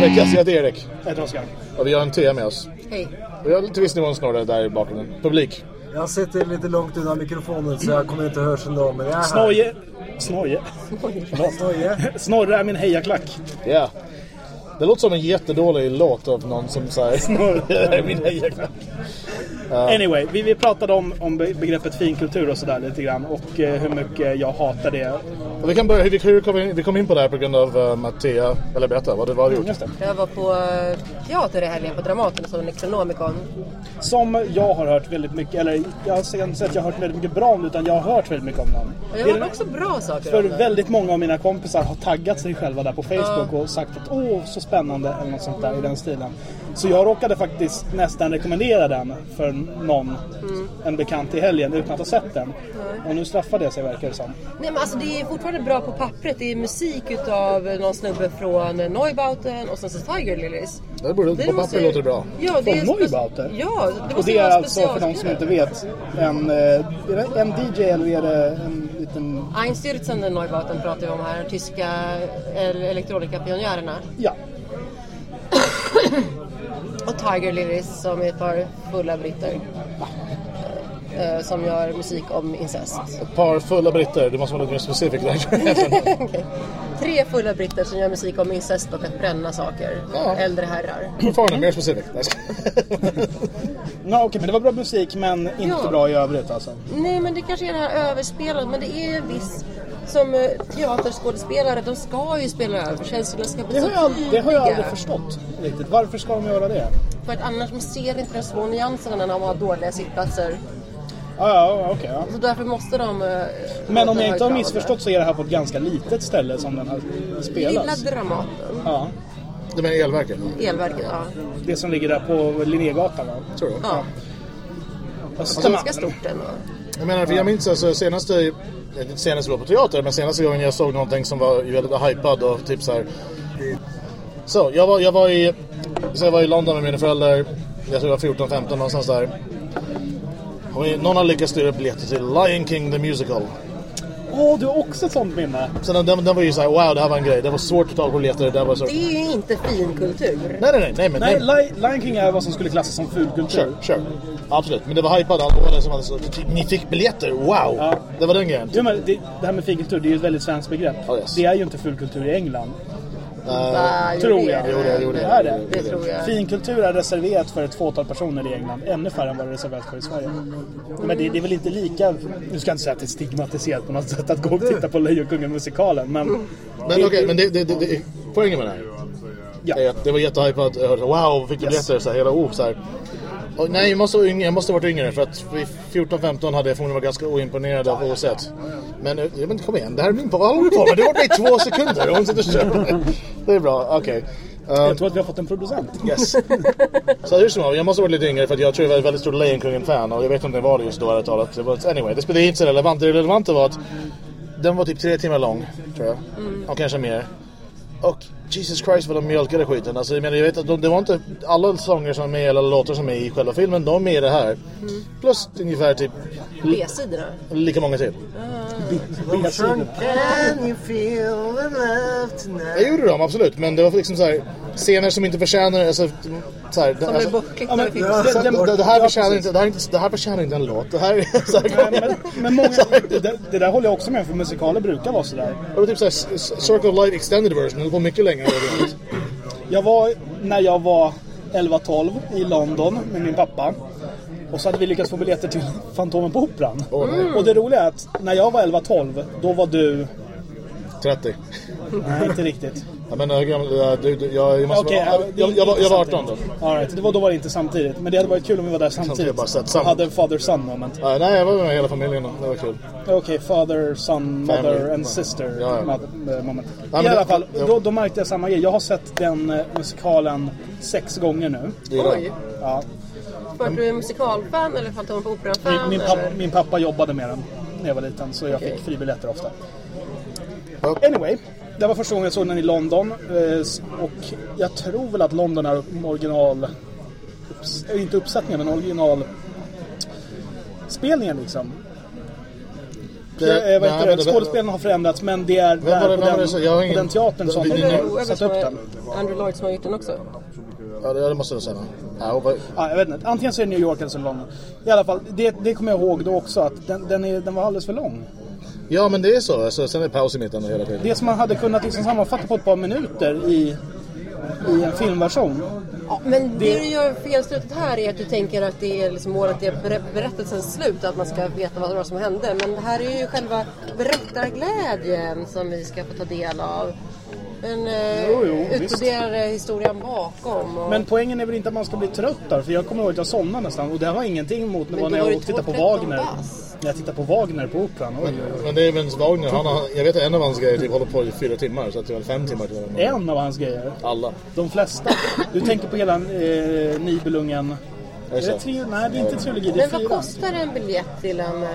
Till Skäggkast. Jag heter Erik. Jag heter Oskar. Och vi har en Thea med oss. Hej. Vi har till viss nivå snorre där i bakgrunden. Publik. Jag sitter lite långt undan mikrofonen så jag kommer inte hörs ändå. Men jag är här. Snoje. Snoje. Snoje. Snorre är min hejaklack. Ja. Det låter som en jättedålig låt av någon som säger Det är min hejaklack. Anyway, vi, vi pratade om, om be- begreppet finkultur och sådär lite grann. Och eh, hur mycket jag hatar det. Vi kan börja, hur, kom vi, in, vi kom in på det här på grund av uh, Mattea, eller berätta vad det var du gjort. Just det. Jag var på eh, teater i helgen på Dramaten och såg Necronomicon. Som jag har hört väldigt mycket, eller jag har inte sett att jag har hört väldigt mycket bra om utan jag har hört väldigt mycket om den. Och jag Det är hörde den- också bra saker För om den. väldigt många av mina kompisar har taggat sig själva där på Facebook och sagt att åh, så spännande eller något sånt där i den stilen. Så jag råkade faktiskt nästan rekommendera den för någon, en bekant i helgen utan att ha sett den. Och nu straffar det sig verkar det som. Nej men alltså det är fortfarande bra på pappret. Det är musik utav någon snubbe från Neubauten och sen så Tiger Lilies. Det borde, på måste papper ju- låter det bra. Ja, det är Från Neubauten? Ja, det Och måste det ju är alltså för de som inte vet en, eh, det en DJ eller är det en liten... Einstürzende Neubauten pratar vi om här. Tyska el- elektronikapionjärerna. Ja, Och Tiger Lilies som är ett par fulla britter. Eh, Som gör musik om incest. Ett par fulla britter, du måste vara lite mer specific där. Okej. Tre fulla britter som gör musik om incest och att bränna saker. Ja. Äldre herrar. Fortfarande mer specific. Nej, ja okej men det var bra musik men inte Ja. bra i övrigt alltså. Nej men det kanske är det här överspelat men det är ju en viss som eh, teaterskådespelare, de ska ju spela över. Känslorna ska bli Det så har, jag, det har jag aldrig förstått riktigt. Varför ska de göra det? För att annars man ser inte de små nyanserna när de har dåliga sittplatser. Ja, ja okej. ja. Så därför måste de... eh, Men om jag inte har missförstått så är det här på ett ganska litet ställe som den här Lilla spelas. Dramaten. Ja, Du menar elverket? Elverket, ja. det som ligger där på Linnégatan va? Tror jag. ja. Östermalm. Ganska stort ändå. Jag menar, för jag minns alltså senaste, inte senast jag var på teater, men senaste gången jag såg någonting som var väldigt hypad och typ så här. Så, jag var, jag var i, så jag var i London med mina föräldrar, jag tror jag var 14-15 någonstans där. Och någon har lyckats styra biljetter till Lion King the Musical. Åh, du har också ett sånt minne. Så den, den, den var ju så här, wow det här var en grej. Det var svårt att ta på biljetter. Det var så... Det är ju inte finkultur. Nej, nej, nej, nej, men Nej, nej. Li- Lion King är vad som skulle klassas som fulkultur. Sure, sure. Absolut, men det var hypad. Alla var liksom, alltså, ni fick biljetter, wow! Ja. Det var den grejen. Jo, men det, det här med finkultur, det är ju ett väldigt svenskt begrepp. Oh, yes. Det är ju inte fulkultur i England. Jo, tror jag. det. Jo, Det är det. Det tror jag. Finkultur är reserverat för ett fåtal personer i England. Ännu färre än vad det är reserverat för i Sverige. Men det, det är väl inte lika... Nu ska jag inte säga att det är stigmatiserat på något sätt att gå och titta på Lejonkungen-musikalen. Men, Men okej, men det, det, det, det, poängen med det här Ja. är att det var jättehypat. Jag hörde wow, fick du biljetter? Så här, hela oh, så här. Och, nej, jag måste, vara jag måste ha varit yngre för att vid 14-15 hade jag förmodligen varit ganska oimponerad av oavsett. Men, eh, ja, men kom igen, det här är min på. Vad håller du på med? Har varit i två sekunder och hon sitter och kör. Det är bra, okej. Um, jag tror att vi har fått en producent. Yes. Så hur som helst, jag måste varit lite yngre för att jag tror jag var ett väldigt stort Lejonkungen-fan och jag vet inte om det var det just då ärligt talat. Det var, anyway, det spelar inte så relevant. Det relevanta var att den var typ tre timmar lång, tror jag. Och kanske mer. Och Jesus Christ vad de mjölkade skiten. Alltså, jag menar, jag vet att de, det var inte alla sånger som är med eller låtar som är i själva filmen, de är med i det här. Plus ungefär typ B-sidorna. lika många till. B-sidor. Can you feel the love tonight? Jag gjorde dem absolut, men det var liksom så här scener som inte förtjänar, alltså, så här, Som alltså, ja, men- ja. Det, det, det, här Ja, förtjänar inte, det, här inte, det här förtjänar inte en låt. Det här är så här, Nej, men, men många, det, där- det där håller jag också med för musikaler brukar vara sådär. Det var typ såhär Circle of Life Extended version, den på mycket längre. Jag var, när jag var 11-12 i London med min pappa. Och så hade vi lyckats få biljetter till Fantomen på Operan. Och det roliga är att när jag var 11-12, då var du... 30. Nej, inte riktigt. Jag menar, hur gammal, ja, du, du, jag, jag, måste Okej, vara, ja, jag, jag, var, jag var 18 då. All right, det var, då var det inte samtidigt. Men det hade varit kul om vi var där Samtidigt, bara sett samma. hade father-son moment. Ja, nej, jag var med hela familjen då. Det var kul. Okej, father, son, mother Family. and sister Ja, ja. moment. men I alla fall, ja. då, då märkte jag samma grej. Jag har sett den eh, musikalen sex gånger nu. Oj. Ja, att du är musikalfan eller Fantomen på Operan-fan? min, min, pappa, min pappa jobbade med den när jag var liten, så jag fick fribiljetter ofta. Ja. Anyway, det var första gången jag såg den i London. eh, Och jag tror väl att London är original... Upps, eh, inte uppsättningen, men original... Spelningen liksom. Eh, nej, det? Skådespelarna har förändrats men det är var det- där på den, jag har på ingen- den teatern som det- de det- har Whoever satt som upp är den. Andrew Lloyd som har gjort den också. Ja, det, det måste du säga. Ja, jag vet inte. Antingen så är det New York eller så London. I alla fall, det, det kommer jag ihåg då också att den, den, är, den var alldeles för lång. Ja, men det är så. Alltså, sen är det paus i mitten hela tiden. Det som man hade kunnat liksom sammanfatta på ett par minuter i, i en filmversion. Ja, men det, Det- du gör felslutet här är att du tänker att det är liksom målet är ber- berättelsens slut, att man ska veta vad det var som hände. Men det här är ju själva berättarglädjen som vi ska få ta del av. En eh, historien bakom. Och... Men poängen är väl inte att man ska bli trött där, för jag kommer ihåg att jag somnade nästan. Och det har ingenting Men då när var jag tittade på 12-13 Wagner. pass. När jag tittade på Wagner på Operan. Oj, oj, oj. Men det är Vince Wagner. Han har, jag vet att en av hans grejer typ håller på i fyra timmar. Så att det är väl fem timmar till. En av hans grejer. Alla. De flesta. Du tänker på hela eh, Nibelungen. Är Är det tri- Nej, det är inte trilogi. Det Men är vad fyra. kostar en biljett till en eh,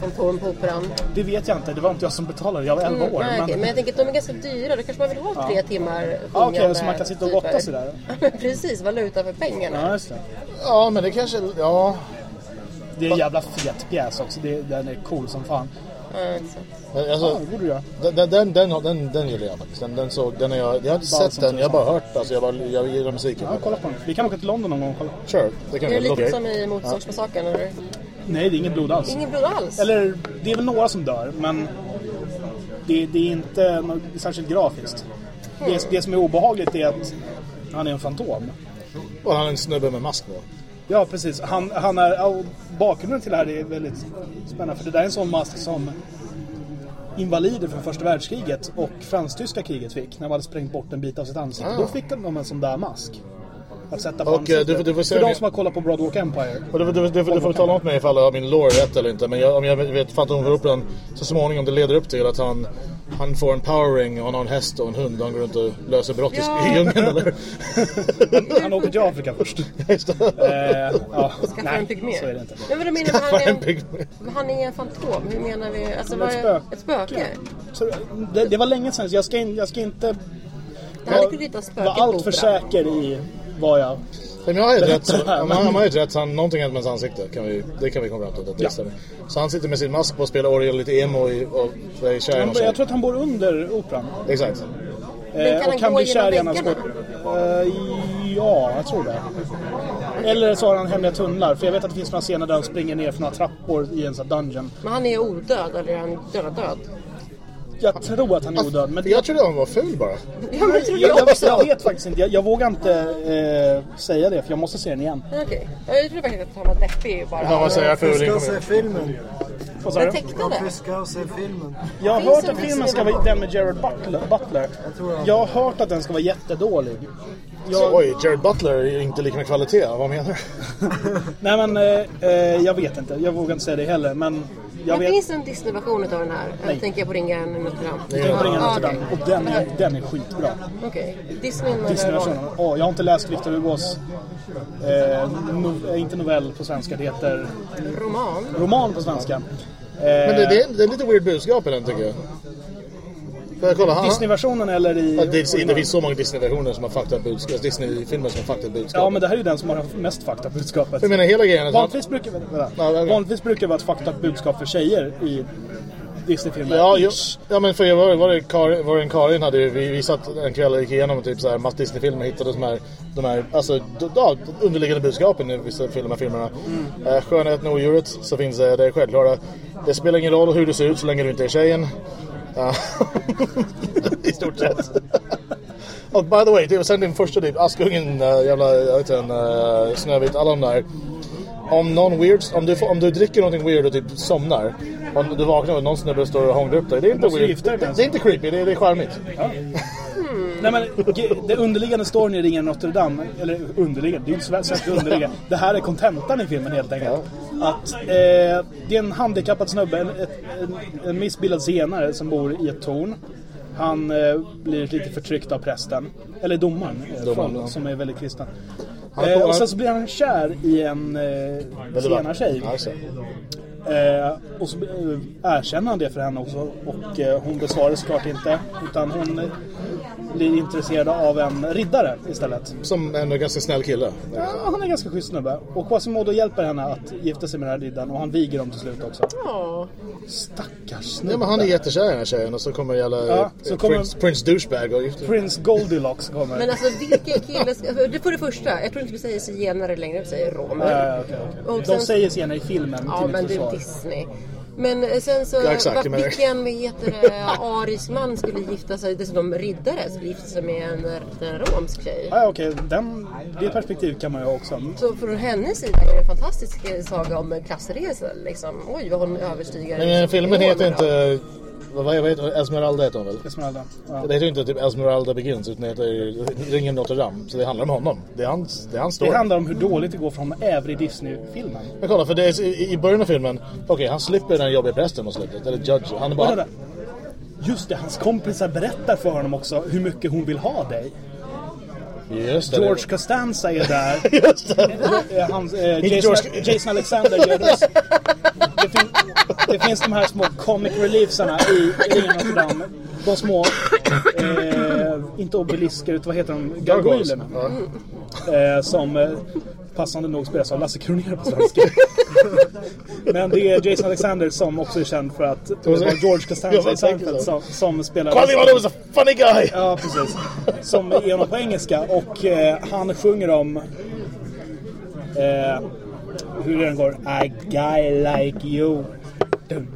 Fantomen på Operan? Det vet jag inte. Det var inte jag som betalade. Jag var 11 år. Nej, men... Men jag tänker att de är ganska dyra. Då kanske man vill ha tre timmar Ja, okej, sjungande så man kan sitta och typer. gotta sig där. Precis, valuta för pengarna. Ja, just det. Ja, men det kanske... Ja. Det är en jävla fet pjäs också. Det, den är cool som fan. Ja, exakt. Ja, alltså, det borde du göra. den, den, den, den, den, gillar jag faktiskt. Den, den såg, den är jag, jag har inte sett den, jag har bara hört. Alltså, jag, bara, jag gillar musiken. Ja, kolla på den. Vi kan åka till London någon gång och kolla. Sure, det kan Är det vi lite göra. som i Motorsågsmassakern eller? Nej, det är inget blod alls. Ingen blod alls? Eller, det är väl några som dör, men det, det är inte något särskilt grafiskt. Det, det som är obehagligt är att han är en fantom. Och han är en snubbe med mask på. Ja, precis. Han, han är, bakgrunden till det här är väldigt spännande. För det där är en sån mask som invalider från första världskriget och fransk-tyska kriget fick. När de hade sprängt bort en bit av sitt ansikte. Ah. Då fick de en sån där mask. Att sätta på Och, eh, ansiktet. du du För de om- som har kollat på Broadwalk Empire. Och du, du, du, du får tala för mig ifall jag har min lore rätt eller inte. Men jag, om jag vet Fantomen för Operan så småningom det leder upp till att han, han får en power ring och han har en häst och en hund och han går runt och löser brott Ja. i djungeln eller? Han åker till Afrika först. Just det. Eh, ja, Skaffa en pygmé? så är det inte. Men vad du menar med Skaffa han är en han är en fantom? Hur menar vi? Alltså, Ett spöke. ett spöke? Så, det, det var länge sedan, så jag ska, in, jag ska inte vara på allt för säker i vad jag... Men jag har ju rätt. Så, men- han han har ju rätt. Han, någonting hänt med hans ansikte. Kan vi, det kan vi komma fram till. att Det Ja. stämmer. Så han sitter med sin mask på och spelar orgel lite emo i, och är kär i Han, jag tror att han bor under Operan. Exakt. Men Eh, kan och han gå bli kär i skåd- Eh, ja, jag tror det. Eller så har han hemliga tunnlar. För jag vet att det finns några scener där han springer ner för några trappor i en sån här dungeon. Men han är odöd eller är han död död? Jag tror att han är odöd. Men Jag trodde han var ful bara. Ja, jag, jag jag, jag vet faktiskt inte. Jag, jag vågar inte eh, säga det för jag måste se den igen. Okej. Jag trodde faktiskt att han var deppig bara. Ja, vad säger jag Vi fuling? ska se filmen. Vad sa du? tecknade? Vi ska se filmen. Jag har Finns hört att en filmen ska vara den med Jared Butler. Butler. Jag har hört att den ska vara jättedålig. Jag, Oj, Jared Butler är inte lika med kvalitet. Vad menar du? nej men eh, eh, jag vet inte. Jag vågar inte säga det heller. Men Men vet. finns det en Disney-version av den här? Nej. Jag tänker på Ringaren i Notre Dame. Jag tänker på Ringen Ah, Notre Dame. okej. Och den är, den är skitbra. Okej. Disney med Disney-versionen. Åh, jag har inte läst Victor Hugos eh, no, eh, inte novell på svenska. Det heter roman. roman på svenska. Eh, Men det, det, är, det är lite weird budskap i den tycker jag. Får jag kolla? Han, Disney-versionen eller i... Ja, det, det finns så många Disney-versioner som har fucked up budskap. Disney-filmer som har fucked up budskap. Ja, men det här är ju den som har mest fucked up budskapet. Jag menar hela grejen Vanligtvis brukar, vänta, Ja, vanligtvis brukar det vara ett fucked up budskap för tjejer i Disney-filmer. Ja, jo, ja men för jag var, var det Karin, var det en Karin hade ju, vi, vi satt en kväll och gick igenom typ så här mass Disney-filmer och hittade de här, de här alltså, ja, underliggande budskapen i vissa av de här filmerna. Mm. skönheten och odjuret så finns det det självklara. Det spelar ingen roll hur du ser ut så länge du inte är tjejen. Ja. I stort sett. och by the way, det var sen din första typ Askungen, äh, jävla, jag vet inte, äh, Snövit, alla de där. Om någon weird, om du, om du dricker någonting weird och typ somnar. Om du vaknar och någon snubbe står och hånglar upp dig. Det är inte weird. Det, det är inte creepy, det är, det är charmigt. Nej men det underliggande storyn i Ringen Notre Dame, eller underliggande, det är ju inte så underliggande. Det här är kontentan i filmen helt enkelt. Att eh, det är en handikappad snubbe, en, en, en missbildad senare som bor i ett torn. Han eh, blir lite förtryckt av prästen, eller domaren, eh, från, ja. som är väldigt kristen. Eh, och sen så blir han kär i en eh, senartjej. Eh, och så eh, erkänner han det för henne också och eh, hon besvarar såklart inte. Utan hon, blir intresserade av en riddare istället. Som en ganska snäll kille. Ja, han är ganska schysst snubbe. Och Quasimodo hjälper henne att gifta sig med den här riddaren och han viger dem till slut också. Ja. Stackars snubbe. Ja, men han är jättekär i den här tjejen och så kommer jävla Ja, så kommer- Prince, Prince Douchebag och gifter Prince Goldilocks kommer. Men alltså vilken kille ska... Det för det första, jag tror inte vi säger zigenare längre, vi säger romer. Ja, ja, okej, okej. Och De sen- säger senare i filmen Ja, till men det är. Disney. Men eh, sen så, Ja, exakt, va- jag menar- vilken heter det, arisk man skulle gifta sig, dessutom riddare, skulle gifta sig med en, en romsk tjej? Ja, okej. Den, det perspektivet kan man ju också. Så från hennes sida är det en fantastisk saga om klassresor. Liksom. Oj, vad hon överstiger. Men eh, filmen heter inte... Vad, vad heter Esmeralda heter hon väl? Esmeralda. Ja. Det heter ju inte typ Esmeralda Begins utan det heter Ringen Notre Dame. Så det handlar om honom. Det är hans, det är hans story. Det handlar om hur dåligt det går för honom även i Disney-filmen. Men kolla, för det är, i, i början av filmen, okej han slipper den jobbiga prästen mot slutet. Eller judge. Han är bara... Just det, hans kompisar berättar för honom också hur mycket hon vill ha dig. Just det. George Costanza är där. Just det. Hans, eh, Jason, Jason Alexander gör röst. Det, fin, det finns de här små comic reliefsarna i Ringen Notre Dame. De små, eh, inte obelisker utan vad heter de? Gargoylerna. Ja. Eh, som eh, passande nog spelas av Lasse Kronér på svenska. Men det är Jason Alexander som också är känd för att det var George Costanza i Seinfeld som, som spelar... Quasimodo was a funny guy! Ja, precis. Som är honom på engelska och eh, han sjunger om eh, hur den går. A guy like you. Dun,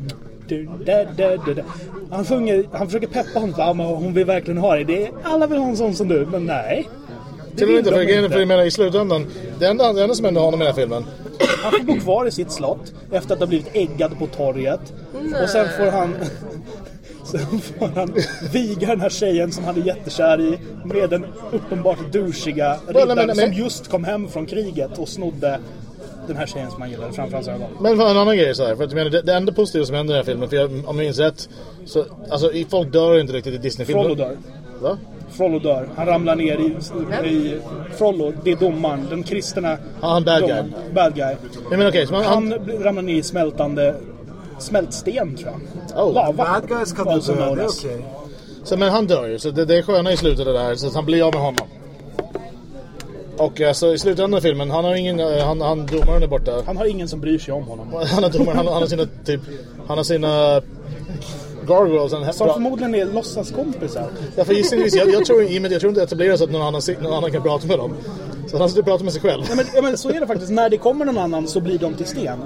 dun, da, da, da, da. Han, sjunger, han försöker peppa honom. Hon vill verkligen ha dig. Det är, alla vill ha en sån som du, men nej. Det Till och med inte, för, inte. för jag menar i slutändan, det enda, det enda som hände honom i den här filmen, Han får bo kvar i sitt slott efter att ha blivit äggad på torget. Och sen får han... Sen får han viga den här tjejen som han är jättekär i med den uppenbart douchiga riddaren som just kom hem från kriget och snodde den här tjejen som han gillade framför hans ögon. Men för en annan grej så här, för att jag menar, det, det enda positiva som händer i den här filmen, för jag, om jag minns rätt, så, alltså i- folk dör inte riktigt i Disney-filmer. Frollo dör. Va? Frollo dör. Han ramlar ner i... i Frollo, det är domaren. Den kristna Ja, han bad guy. domaren. Bad guy. Menar okej, så man, Han han, ramlar ner i smältande... Smältsten tror jag. Oh. Lava. Bad guys kan du dö, det är okej. så, men han dör ju, så det, det är sköna i slutet det där, så att han blir av med honom. Och alltså, i slutändan av filmen, han har ingen, eh, han, han domaren är borta. Han har ingen som bryr sig om honom. Han har domaren, han, han har sina typ, han har sina gargoyles. Han, Som förmodligen är låtsaskompisar. Ja, för gissningsvis, jag, jag, tror, i och med jag tror inte det etableras att någon annan, någon annan kan prata med dem. Så han sitter och pratar med sig själv. Ja men, ja men så är det faktiskt. När det kommer någon annan så blir de till sten.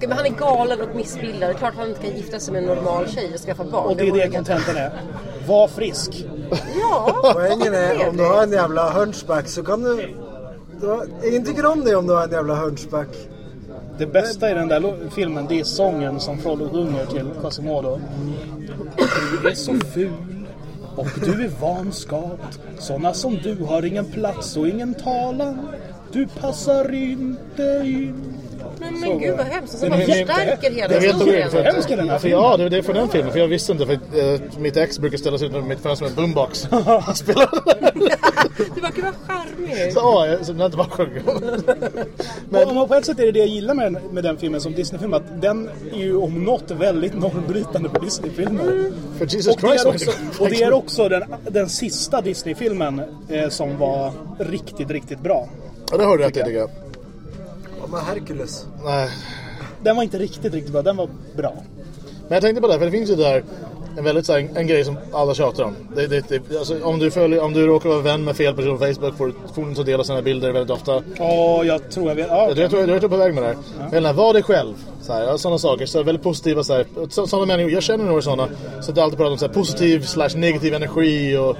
Men han är galen och missbildad. Det är klart att han inte kan gifta sig med en normal tjej och skaffa barn. Och det är det kontentan är. Var frisk. Ja, Poängen är om du har en jävla hunchback så kan du... du har, ingen tycker om dig om du har en jävla hunchback. Det bästa i den där filmen det är sången som Frollo sjunger till Quasimodo. Du är så ful och du är vanskapt. Såna som du har ingen plats och ingen talan. Du passar inte in. Men, men gud vad hemskt. Så Den man är- förstärker hela Det historien. är den här för, ja, det är- det från den filmen. För jag visste inte. För eh, mitt ex brukar ställa sig utanför mitt fönster med en boombox. Han spelar. Du bara, gud vad charmig. Så, ja, jag- så den inte bara sjunger. Men, och på ett sätt är det det jag gillar med, med den filmen som Disney-film. Att den är ju om något väldigt normbrytande på Disney-filmer. För Jesus Och det Christ. är också, och det är också den, den sista Disney-filmen eh, som var riktigt, riktigt bra. Ja, det hörde jag inte tycker jag. Ja, men Hercules. Nej. Den var inte riktigt, riktigt bra. Den var bra. Men jag tänkte på det, här, för det finns ju där en väldigt så här, en, en grej som alla tjatar om. Det, det, det, alltså, om, du följer, om du råkar vara vän med fel person på Facebook får du du inte dela sina bilder väldigt ofta. Ja, jag tror jag vet. Ja, Jag, jag, tror, jag, jag tror på väg med det här. Men nej, var dig själv. Så här, sådana saker. Så här, väldigt positiva så här, så, sådana människor. Jag känner några sådana. Så att alltid pratar om så här, positiv slash negativ energi och,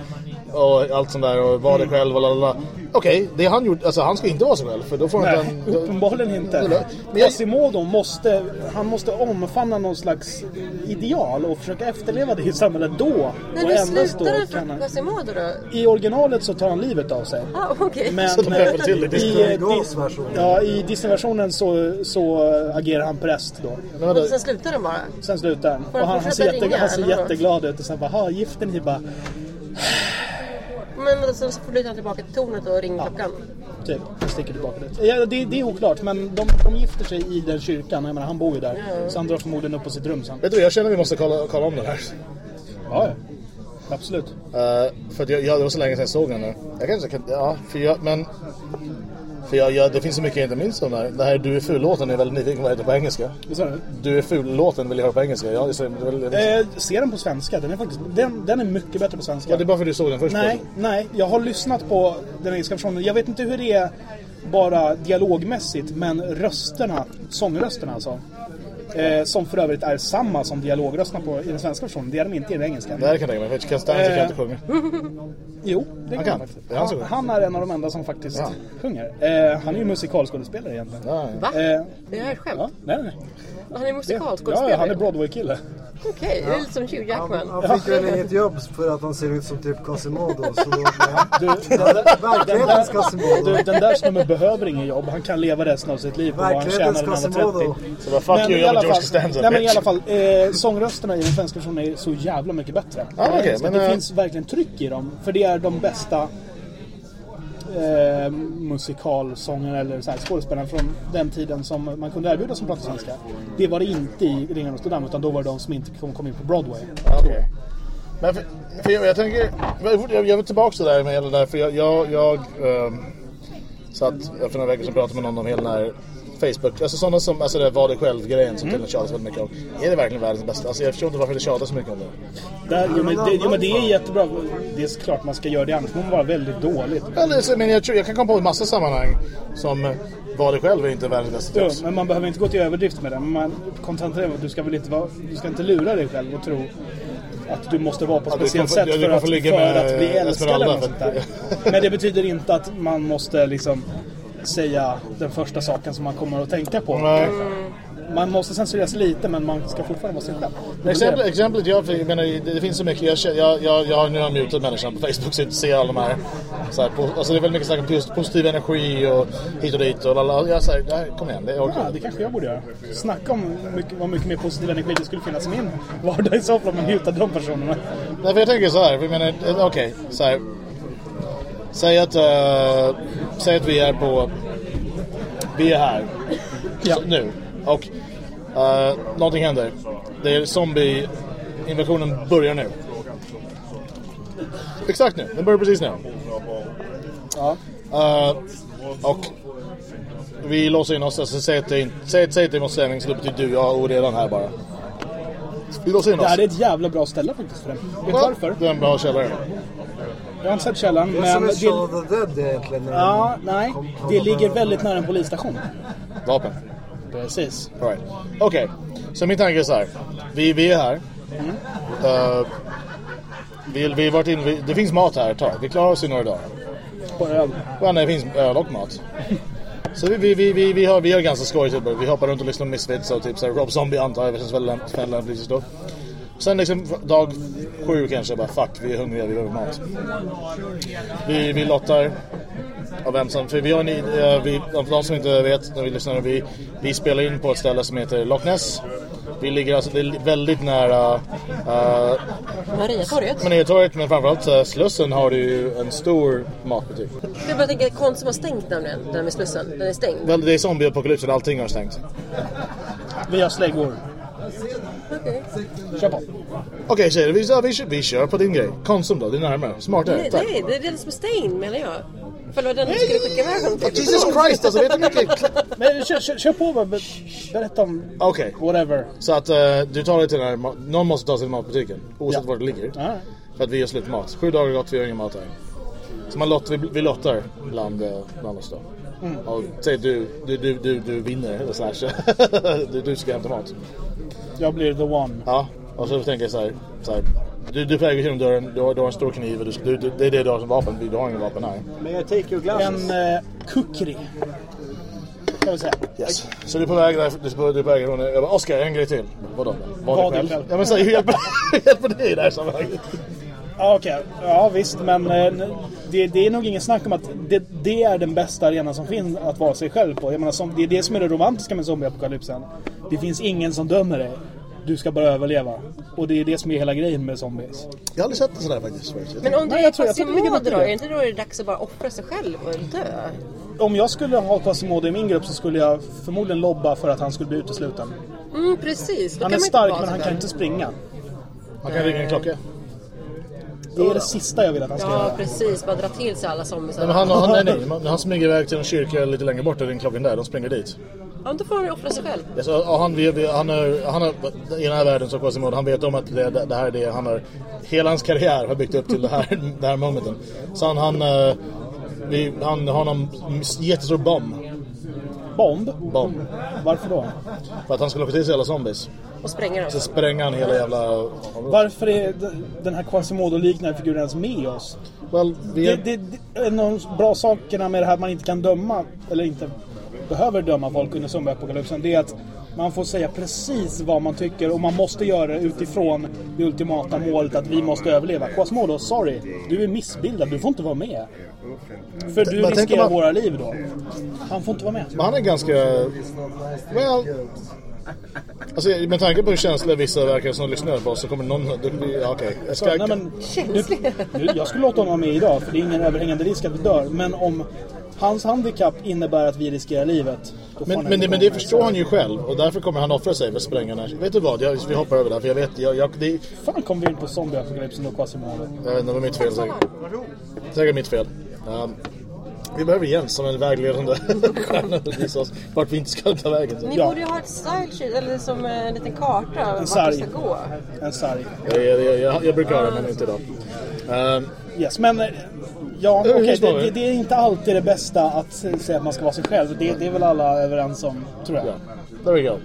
och allt sånt där. Och var dig själv och lalala. Okej, det han gjort. Alltså han ska inte vara sig själv. För då får han Nej, inte en... då- uppenbarligen inte. Men jag- Quasimodo måste, han måste omfamna någon slags ideal och försöka efterleva det i samhället då. Men och hur endast då slutar den kan för han... Quasimodo då? I originalet så tar han livet av sig. Ah, okej. Men Så de till det i i, eh, Dis- version. ja, i Disney-versionen så, så agerar han präst då. Men? Och sen slutar den bara. Sen slutar han. Får Och han han, han, ser, jätte, han ser jätteglad ut och sen bara, ha gifter ni bara, Men sen så flyttar han tillbaka till tornet och ringer klockan. typ, sticker tillbaka dit. Ja, det, det är oklart, men de, de gifter sig i den kyrkan. Jag menar, han bor ju där. Så han drar förmodligen upp på sitt rum sen. Vet du, jag känner att vi måste kolla, kolla om den här. Ja, ja. Absolut. Eh, för att jag, jag, det var så länge sedan jag såg den nu. Jag kanske kan, ja, för jag, men... För jag, jag, det finns så mycket jag inte minns om den här. Den här Du är ful-låten är väldigt nyfiken vad det heter på engelska. Vad sa du? Du är ful-låten vill jag höra på engelska. Ja, det är, det är, väl- Eh, se den på svenska. Den är, faktiskt, den, den är mycket bättre på svenska. ja, det är bara för att du såg den först. Nej, nej. Jag har lyssnat på den engelska versionen. Jag vet inte hur det är bara dialogmässigt, men rösterna, sångrösterna alltså. Eh, som för övrigt är samma som dialogrösterna på, i den svenska versionen. Det är de inte i den engelska. Det här kan jag tänka mig. För Castanza kan Eh. inte sjunga. Jo, det Han kan han faktiskt. Han Han, han är en av de enda som faktiskt Ja. sjunger. Eh, han är ju musikalskådespelare egentligen. Ja, ja. Va? Eh, Det är skämt? ja, nej, nej. Han är musikalskådespelare? ja, han är Broadway-kille. Okej, det är lite som Hugh Han, Jackman. han fick väl inget jobb för att han ser ut som typ Quasimodo. Så då, Du, den, där, verklighetens Quasimodo. du, den där snubben behöver ingen jobb. Han kan leva resten av sitt liv på vad han tjänade när han var 30. Quasimodo. Så bara, fuck you, i jag alla fall- Costanza. Nej men i alla fall, eh, sångrösterna i den svenska versionen är så jävla mycket bättre. Okej, Eh, men, det eh, finns verkligen tryck i dem. För det är de bästa eh, eller så här, skådespelare från den tiden som man kunde erbjuda som pratade svenska. Det var det inte i Ringen av Amsterdam utan då var det de som inte kom, kom in på Broadway. Okay. Men för, för jag, jag tänker, jag, jag vill tillbaka till det där med hela det där, för jag, jag, jag um, satt för några veckor sedan pratade med någon om hela den här Facebook, alltså sådana som, alltså det var det själv-grejen som mm. tjatas väldigt mycket om. Är det verkligen världens bästa? Alltså jag förstår inte varför det tjatas så mycket om det. Där, jo, men det, jo, men det är jättebra. Det är klart man ska göra det, annars kommer vara väldigt dåligt. Eller, så, men jag, tror, jag kan komma på en massa sammanhang som eh, var det själv är inte världens bästa tips. men man behöver inte gå till överdrift med det. Men man, koncentrera du ska väl inte vara, du ska inte lura dig själv och tro att du måste vara på ett speciellt sätt för att, för att bli älskad eller något sånt där. Men det betyder inte att man måste liksom säga den första saken som man kommer att tänka på. Nej. Man måste censurera sig lite men man ska fortfarande vara sig själv. Exempel, exemplet jag fick, menar, det, finns så mycket, jag, jag, jag, jag nu har jag mutat människan på Facebook så jag inte ser alla de här, så här alltså det är väldigt mycket snack om positiv energi och hit och dit och lala. Jag säger, det här, kom igen, det är okej. Ja, det kanske jag borde göra. Snacka om mycket, vad mycket mer positiv energi det skulle finnas i min vardag i så fall om man mutade de personerna. Nej, för jag tänker så här, för jag menar, okej, så här. Säg att, eh, säg att vi är på, vi är här, Ja. nu, och uh, någonting händer. Det är zombie-invasionen börjar nu. Exakt nu, den börjar precis nu. Ja. Eh, och vi låser in oss, alltså, säg att det, säg, säg att det måste stämning så då betyder du, jag är redan här bara. Vi låser in Det oss. här är ett jävla bra ställe faktiskt för det. Vet du varför? Det är en bra källare. Jag har inte sett källan, Det är men... som Det, Shaun of the egentligen. ja, de nej. kom- Det ligger väldigt nära en polisstation. Vapen. Precis. All right. Okej, så min tanke är så här. Vi, vi är här. Eh, vi, vi har varit in, vi, det finns mat här ett tag. Vi klarar oss i några dagar. På öl. Ja, nej, det finns öl och mat. Så vi, vi, vi, vi, vi, har, vi har ganska skojigt. Typ. Vi hoppar runt och lyssnar på Misfits och typ så här, Rob Zombie antar jag. Det känns väldigt lämpligt då. Sen liksom dag sju kanske bara fuck, vi är hungriga, vi behöver mat. Vi, vi lottar av vem som, för vi har ni, eh, vi, de, de som inte vet när vi lyssnar, vi, vi spelar in på ett ställe som heter Loch Ness. Vi ligger alltså väldigt nära uh, Mariatorget. Mariatorget men framförallt uh, Slussen har du ju en stor matbutik. Jag bara tänker, Konsum har stängt nämligen, den vid Slussen. Den är stängd. Väl, det är zombieapokalypsen, allting har stängt. Vi har släggor. Okej. Kör på. Okej tjejer, vi, ja, vi, kör- vi kör på din grej. Konsum då, det är närmare. Smartare. Nej, Tack. nej, det är den som är stängd menar jag. För det var den du skulle skicka iväg honom till. Jesus Christ alltså, vet du hur mycket... Men kör, kör, kör på. Ber- Berätta om Okej, whatever. så att eh, du tar dig till den här, ma- någon måste ta sig till matbutiken. Oavsett Ja. var det ligger. Ja. För att vi har slut på mat. Sju dagar har gått, vi har ingen mat här. Så man lott, vi, vi lottar bland, eh, bland oss då. Mm. Och säg du, du, du, du, du vinner, eller slash, du, du ska hämta mat. Jag blir the one. Ja, och så tänker jag så här, så här du, du väger genom dörren, du har, du har en stor kniv och du, du, det är det du har som vapen. Du har inga vapen här. May I take your glasses? En eh, kukri. Kan vi säga. Yes. Så du är på väg där, du är på, du är på väg ifrån, jag bara Oskar, en grej till. Vadå? Det dig själv? Ja men så hur hjälper, hjälper det i det här sammanhanget? Ja, okej. Ja, visst. Men eh, det, det är nog ingen snack om att det, det är den bästa arenan som finns att vara sig själv på. Jag menar, som, det är det som är det romantiska med zombieapokalypsen. Det finns ingen som dömer dig. Du ska bara överleva. Och det är det som är hela grejen med zombies. Jag har aldrig sett det sådär faktiskt. förut. Men om du Nej, är Quasimodo då, är det inte då det är dags att bara offra sig själv och dö? Om jag skulle ha Quasimodo i min grupp så skulle jag förmodligen lobba för att han skulle bli utesluten. Mm, precis. Då Han kan är stark men han kan inte springa. Man kan ringa en klocka. Det är det sista jag vill att han ska Ja, göra. precis. Bara dra till sig alla zombiesar. Nej, men han, han, nej, nej. Man- Han smyger iväg till en kyrka lite längre bort, och den klockan där. De springer dit. Ja, då får han ju offra sig själv. Ja, så, ja, han, vi- han, har, han har, I den här världen så Quasimodo, han vet om att det, det här är det han har... Hela hans karriär har byggt upp till det här, det här momenten. Så han, han, eh, vi, han har någon jättestor bomb. Bomb? bomb. Varför då? För att han ska locka till sig alla zombies. Och spränger dem. Så spränger han hela jävla... Varför är den här Quasimodo-liknande figuren ens med oss? Well, vi Det, är, det, det, en av de bra sakerna med det här att man inte kan döma, eller inte behöver döma folk under zombieapokalypsen, det är att man får säga precis vad man tycker och man måste göra det utifrån det ultimata målet att vi måste överleva. Quasimodo, sorry, du är missbildad, du får inte vara med. För du riskerar man- våra liv då. Han får inte vara med. men han är ganska... Well, alltså, med tanke på hur känsliga vissa verkar som lyssnar på oss så kommer någon... Okej. Jag Så, ska, nej, men, Känsliga. nu, jag skulle låta honom vara med idag för det är ingen överhängande risk att vi dör. Men om hans handikapp innebär att vi riskerar livet. Men, men, det, men det förstår han ju själv och därför kommer han offra sig för sprängarna. Vet du vad? Jag, vi hoppar över det här för jag vet, jag, jag, det, fan kom vi in på zombieapokalypsen och Quasimodo? jag vet inte, det var mitt fel säkert. Säkert mitt fel. Um, vi behöver Jens som en vägledande stjärna att visa oss vart vi inte ska ta vägen. Ni Ja. borde ju ha ett style sheet, eller som en liten karta vart sarg. vi ska gå. En sarg. Jag, jag, jag, jag, brukar ha det men inte idag. Um, Yes, men eh, ja, står det, det, det är inte alltid det bästa att säga att man ska vara sig själv. Det, det är väl alla överens om, tror jag. ja, there we go.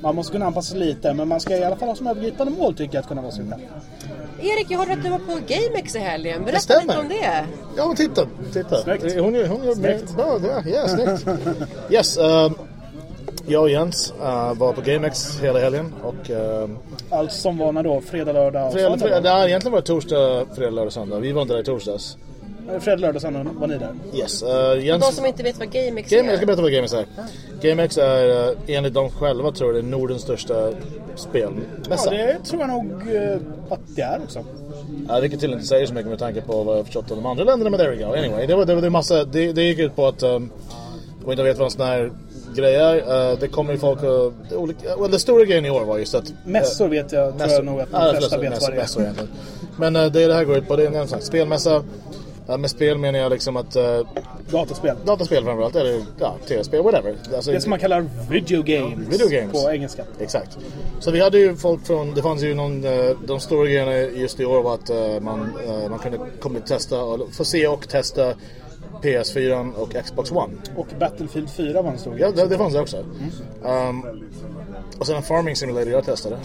Man måste kunna anpassa sig lite, men man ska i alla fall ha som övergripande mål tycker jag att kunna vara sig själv. Erik, jag hörde att du var på GameX i helgen. Berätta lite om det. Ja men titta, titta. Snyggt. Hon, gör- hon gör Snyggt. bra, ja, ja snyggt. Yes, um, jag och Jens uh, var på GameX hela helgen och um, Allt som var när då? Fredag, lördag och fredag, söndag? fredag, det har egentligen varit torsdag, fredag, lördag, söndag. Vi var inte där i torsdags. Eh, Fredag, lördag söndag var ni där. Yes, uh, De Jens... som inte vet vad GameX Game, jag är. ska berätta vad GameX är. GameX är uh, enligt dem själva tror jag det är Nordens största spelmässa. Ja, det tror jag nog eh, att det är också. Ja, vilket till inte säger så mycket med tanke på vad jag har förstått av de andra länderna, men there we go. Anyway, det var, det var det massa, det, det gick ut på att, um, om inte vet vad en sån här grej är, uh, det kommer ju folk och, olika, well, det stora grejen i år var just att... Mässor vet jag, tror jag nog att de flesta mässor, vet mässor, vad det är. mässor egentligen. Men uh, det det här går ut på, det är en sån här spelmässa. Uh, med spel menar jag liksom att, uh, Dataspel. dataspel framförallt, eller ja, tv-spel, whatever. Alltså, Det som man kallar video games, Video games. på engelska. Exakt. Så vi hade ju folk från, det fanns ju någon, eh, de stora grejerna just i år var att eh, man, eh, man kunde komma och testa, och få se och testa PS4 och Xbox One. Och Battlefield 4 var en stor Ja, det, det fanns det också. Um, och sen en Farming Simulator jag testade.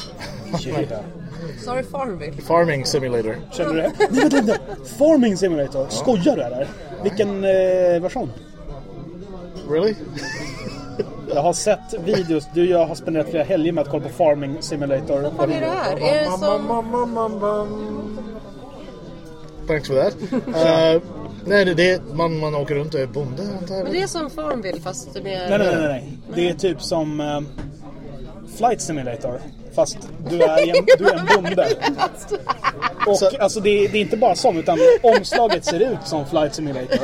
Sorry Farmville. Farming Simulator. Känner du det? Nej, vänta, vänta. Farming Simulator, skojar du eller? Vilken eh, version? Really? Jag har sett videos, du jag har spenderat flera helger med att kolla på Farming Simulator. Vad fan är det här? Är det som... Thanks for that. Uh, nej, det, det man, man åker runt och är bonde antar jag. Men det är som Farmville fast med... Nej, nej, nej, nej, nej. Det är typ som eh, Flight Simulator. Fast du är en, du är en bonde. Och Så- alltså det är, det är inte bara som, utan omslaget ser ut som Flight Simulator.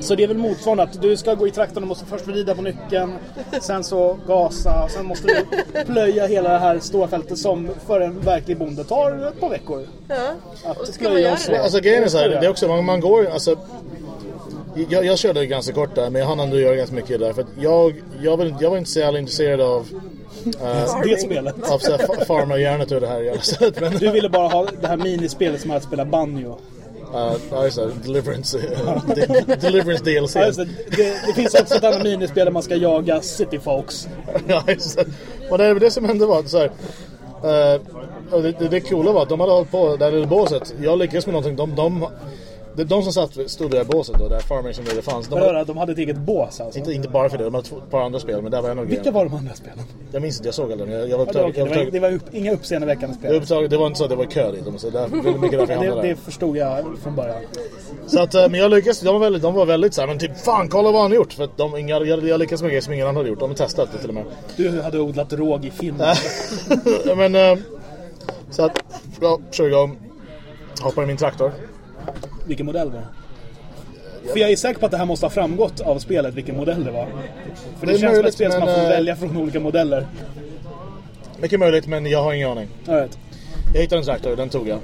Så det är väl motsvarande att du ska gå i traktorn och måste först vrida på nyckeln, sen så gasa, sen måste du plöja hela det här stora fältet som för en verklig bonde tar ett par veckor. Ja. Att Och ska man plöja göra och så. det? Alltså grejen är så här, det är också, man, man går alltså jag, jag körde ganska kort där, men jag hann ändå göra ganska mycket där. För att jag, jag, var, jag var inte så jävla intresserad av, Det spelet. av så här, fa- farma hjärnet ur det här jävla sättet. Men, Du ville bara ha det här minispelet som är att spela banjo. uh, ja, just det, Deliverance, uh, de, Deliverance DLC. Ja, det. Det, det finns också ett annat minispel där man ska jaga city folks. ja, just det. Och det, det som hände var att så här, eh, och det, det, det coola var att de hade hållit på där i båset. Jag lyckades med någonting. De, de, de, de som satt, stod där i båset då, där farming som det fanns. De hade, höra, de hade ett eget bås alltså. inte, inte bara för det, de hade ett par andra spel, men där var en Vilka var de andra spelen? Jag minns inte, jag såg aldrig. Jag, jag var Ja, det, var, upptagen. Jag det var upptagen. det var upp, inga uppseendeväckande Jag spel. upptagen. Det var inte så att det var kö dit. Så det väldigt mycket därför jag Det, det där. förstod jag från början. Så att, eh, men jag lyckades. De var väldigt, de var väldigt så här, men typ fan kolla vad han har gjort. För att de, inga, jag, jag lyckades med grejer som ingen annan hade gjort. De har testat det till och med. Du hade odlat råg i Finland. Men, eh, så att, ja, kör igång. Hoppar i min traktor. Vilken modell var det? För jag är säker på att det här måste ha framgått av spelet vilken modell det var. För det, Det känns som ett möjligt, spel som man får eh, välja från olika modeller. Mycket möjligt, men jag har ingen aning. Jag vet. Jag hittade en traktor, den tog jag.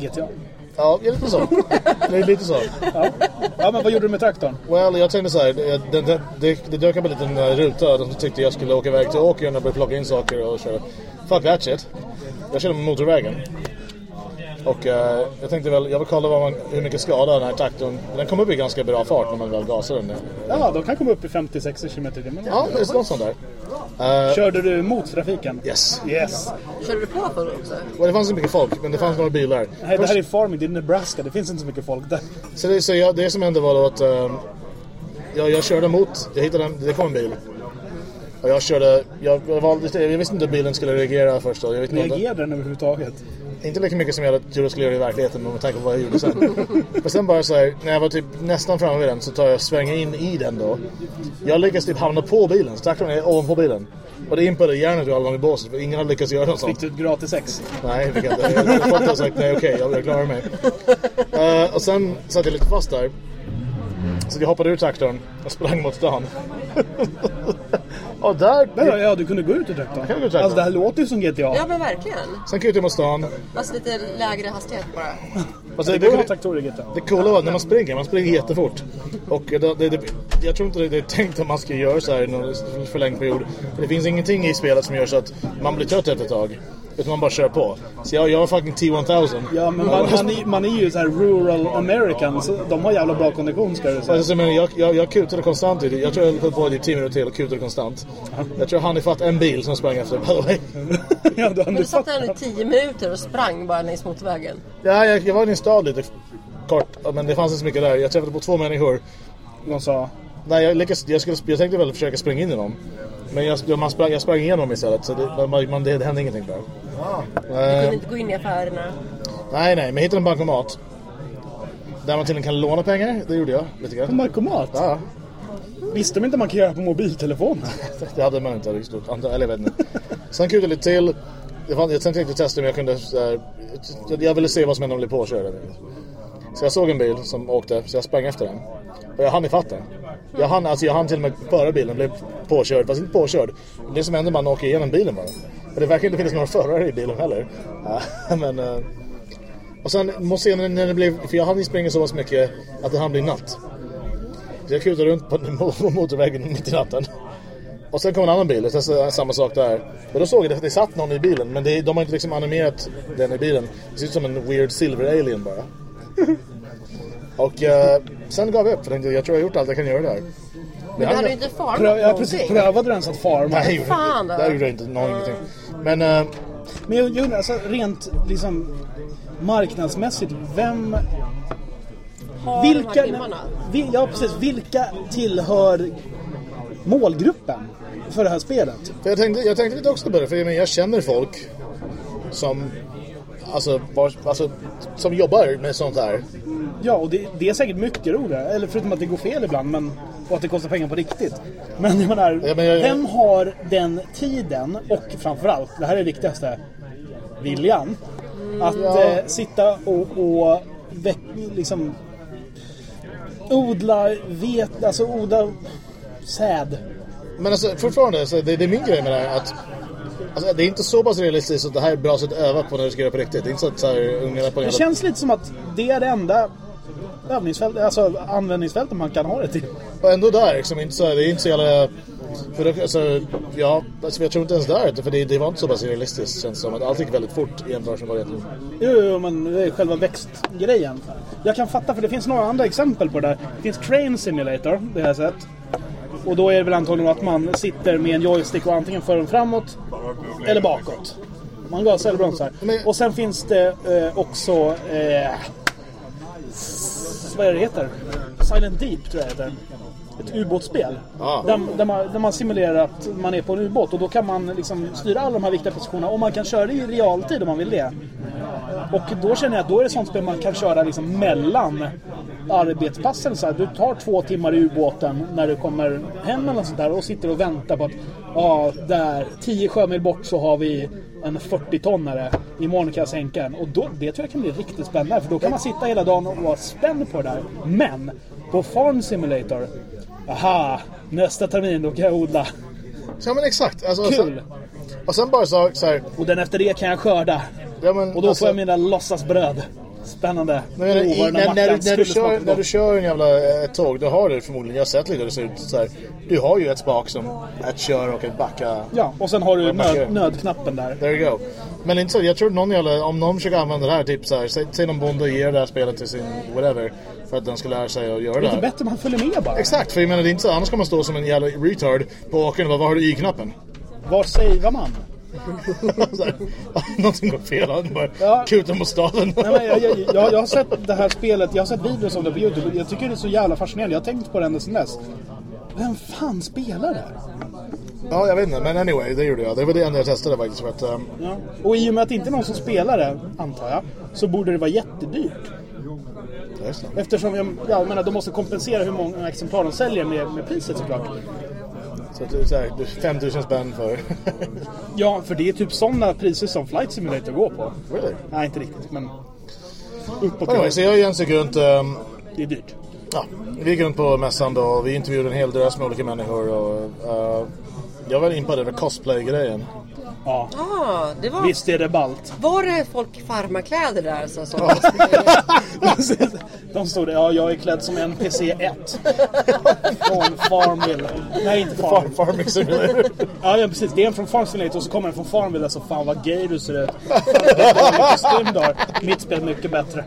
GTA. Ja, lite så. Det är lite så. Ja. ja, men vad gjorde du med traktorn? Well, jag tänkte så här. Det, det, det, det, dök upp en liten eh, ruta. De tyckte jag skulle åka iväg till Åkern och börja plocka in saker och köra. Fuck that shit. Jag körde motorvägen. Och eh, jag tänkte väl, jag vill kolla vad man, hur mycket skada den här traktorn... Den kom upp i ganska bra fart när man väl gasade den. Ja, de kan komma upp i 50-60 km i. Ja, det är något sånt där. Eh, Körde du mot trafiken? yes. Yes. Körde du på förr också? Och det fanns inte mycket folk, men det fanns några bilar. Nej, det här är farming, det är Nebraska. Det finns inte så mycket folk där. Så det, så jag, det som hände var då att ehm, jag, jag körde mot, jag hittade en, det kom en bil. Och jag körde, jag, jag, valde, jag visste inte hur bilen skulle reagera först då. Jag vet Reagerade den överhuvudtaget? Inte lika mycket som jag trodde jag skulle göra i verkligheten med tanke på vad jag gjorde sen. Men sen bara så här, när jag var typ nästan framme vid den så tar jag svänger in i den då. Jag lyckas typ hamna på bilen, så traktorn är ovanpå bilen. Och det impade hjärnet ur alla gånger i båset för ingen hade lyckats göra något sånt. Fick du ett gratis ex? Nej, det fick jag inte. Jag det och sagt nej okej, jag, jag klarar mig. Eh, och sen satt jag lite fast där. Så jag hoppade ur traktorn och sprang mot stan. och där... Ja, ja, du kunde gå ut kan ut ur traktorn. Alltså det här låter ju som GTA. Ja men verkligen. Sen kutade jag mot stan. Alltså lite lägre hastighet bara. Och så, Det det, det, traktorer i GTA. det coola var när man springer, man springer jättefort. Och det, det, det, jag tror inte det, det är tänkt att man ska göra så här i någon förlängd period. För det finns ingenting i spelet som gör så att man blir trött efter ett tag. Utan man bara kör på. Så jag, jag har fucking T1000. Ja, men man, man, är, man är ju så här rural American, så de har jävla bra kondition ska du säga. Alltså, men jag, jag, jag kutade konstant. Jag tror jag höll på i 10 minuter till och kutade konstant. Jag tror han fatt en bil som sprang efter way. ja, du, Men du du satt där i tio minuter och sprang bara längs motorvägen. Ja, jag, jag var i en stad lite kort, men det fanns inte så mycket där. Jag träffade på två människor. De sa, Nej, jag, lyckades, jag, skulle, jag tänkte väl försöka springa in i dem. Men jag, man sprang, jag sprang igenom istället, så det, man, man, det, det hände ingenting där. Du Eh, kunde inte gå in i affärerna. nej, nej, men jag hittade en bankomat. Där man tydligen kan låna pengar. Det gjorde jag lite på grann. markomat? Ja, Visste de inte man kan göra på mobiltelefon? det hade man inte riktigt stort antal, eller jag vet inte. Sen kutade jag lite till. Det fann, jag tänkte testa om jag kunde... Jag, jag ville se vad som hände om jag blev påkörd. Så jag såg en bil som åkte, så jag sprang efter den. Och jag hann ifatt den. Jag hann, alltså jag hann till och med före bilen, blev påkörd. Fast inte påkörd. Det som händer man åker igenom bilen bara. Och det verkar inte finnas några förare i bilen heller. Men... Eh, och sen måste jag när det blev... För jag hann ju springa så pass mycket att det hann bli natt. Så jag kutade runt på, på motorvägen mitt i natten. Och sen kom en annan bil, och sen så- samma sak där. Och då såg jag att det satt någon i bilen, men det, de har inte liksom animerat den i bilen. Det ser ut som en weird silver alien bara. Och eh, sen gav jag upp, för jag tänkte, jag tror jag har gjort allt jag kan göra där. Men du hade ju inte farmat Pröv, ja, precis. Prövade du ens att farma? Nej, jag gjorde Fan då. Där gjorde jag inte någon, ingenting. Men eh, Men jag, jag undrar, alltså, rent liksom marknadsmässigt, vem... Har de här Vilka, timmarna. vi, ja, precis, vilka tillhör målgruppen för det här spelet? för jag, tänkte, jag tänkte lite också på det, för jag, menar, jag känner folk som, alltså, var, alltså, som jobbar med sånt här. Ja, och det, det är säkert mycket roligare. Eller förutom att det går fel ibland men, och att det kostar pengar på riktigt. Men jag menar, Ja, men jag- vem har den tiden och framförallt, det här är det viktigaste, viljan att Ja. eh, sitta och, och väck, liksom odla vet, alltså odla säd. Men alltså fortfarande, så det, det är min grej med det här att Alltså, det är inte så pass realistiskt att det här är bra sätt att öva på när du ska göra på riktigt. Det är inte så att så här, ungarna på Det jävla... känns lite som att det är det enda övningsfält, alltså användningsfältet man kan ha det till. Och ändå där, liksom, inte så, det är inte så jävla... För det, alltså, ja, alltså, jag tror inte ens där, för det, det var inte så pass realistiskt känns det som. Att allt gick väldigt fort i jämförelse med vad. Jo, jo, men det är själva växtgrejen. Jag kan fatta, för det finns några andra exempel på det där. Det finns Train Simulator, det har jag sett. Och då är det väl antagligen att man sitter med en joystick och antingen för den framåt eller bakåt. Man gasar eller bromsar. Och sen finns det eh, också... Eh, vad är det heter? Silent Deep tror jag det heter. Ett ubåtsspel. Ja. Där, där, man, där man simulerar att man är på en ubåt och då kan man liksom styra alla de här viktiga positionerna och man kan köra det i realtid om man vill det. Och då känner jag att då är det sånt spel man kan köra liksom mellan arbetspassen. Så här, du tar två timmar i ubåten när du kommer hem eller sånt där och sitter och väntar på att ja, där, 10 sjömil bort så har vi en 40-tonnare. Imorgon kan jag sänka den. Och då, det tror jag kan bli riktigt spännande för då kan man sitta hela dagen och vara spänd på det där. Men på Farm Simulator, aha, nästa termin då kan jag odla. Ja men exakt. Alltså, och Kul! sen, och sen bara så, så här... Och den efter det kan jag skörda. Ja, men, Och då alltså, får jag mina låtsasbröd. Spännande. Men, i, när, när, du, när, du kör, när du kör en jävla eh, ett tåg, då har du förmodligen, jag har sett lite det ser ut så här, Du har ju ett spak som ett kör och ett backa. Ja, och sen har du nöd, nödknappen där. There you go. Men inte så, jag tror någon jävla, om någon försöker använda det här, typ så här, säg, säg någon bonde ger det här spelet till sin whatever. För att den ska lära sig att göra Det det är inte bättre om han följer med bara. Exakt, för jag menar det är inte så, annars kan man stå som en jävla retard på åkern och bara, vad har du i knappen? Var savear man? Någonting går fel, han bara Ja. kutar mot staden. Nej, men jag, jag, jag, jag har sett det här spelet, jag har sett videos om det på Youtube. Jag tycker det är så jävla fascinerande. Jag har tänkt på det ända sedan dess. Vem fan spelar det? Ja, jag vet inte, men anyway, det gjorde jag. Det var det enda jag testade faktiskt. Att, ehm, Ja. Och i och med att det inte är någon som spelar det, antar jag, så borde det vara jättedyrt. Eftersom jag, ja, jag menar, de måste kompensera hur många exemplar de säljer med, med priset såklart. Så att det är så här, det är 5000 spänn för... Ja, för det är typ sådana priser som Flight Simulator går på. really? Nej, inte riktigt, men uppåt. Anyway, så jag och Jens gick runt. ehm, Det är dyrt. ja, vi gick runt på mässan då och vi intervjuade en hel drös med olika människor. Och, eh, jag var impad över cosplay-grejen. Ja, Ah, det var... visst är det ballt. Var det folk i farmarkläder där? Så, som De stod där, ja jag är klädd som NPC 1. Från Farmville. Nej, inte Far, Farmville. farming simulator. Ja, ja precis. Det är en från Farm Simulator och så kommer den från Farmville. Alltså fan vad gay du ser ut. Kostym du har. Mitt spel är mycket bättre.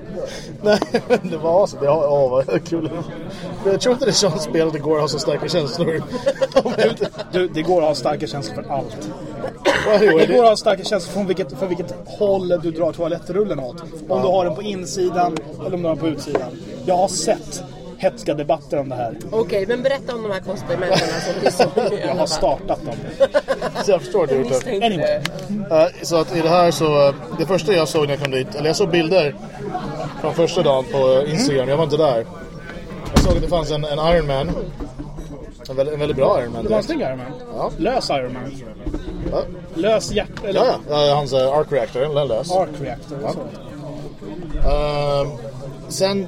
Nej, men det var så. Det, åh, vad kul. Jag tror inte det är sånt spel det går att ha så starka känslor. Du, det går att ha starka känslor för allt. Det går att ha starka känslor från vilket, för vilket håll du drar toalettrullen åt. Om du har den på insidan eller om du har den på utsidan. Jag har sett hetska debatter om det här. Okej, men berätta om de här cosplay-människorna som du såg Jag har startat dem. Så jag förstår det. Misstänkte Anyway. det. Eh, så att i det här så, eh, det första jag såg när jag kom dit, eller jag såg bilder från första dagen på Instagram, jag var inte där. Jag såg att det fanns en, en Iron Man. En väldigt, en väldigt bra Iron Man. Det var en snygg Iron Man. Ja. Lös Iron Man. Ja, Lös hjärt... Eller ja, ja. ja hans uh, Arc Reactor, den lös. Arc Reactor. Så. Ehm, sen,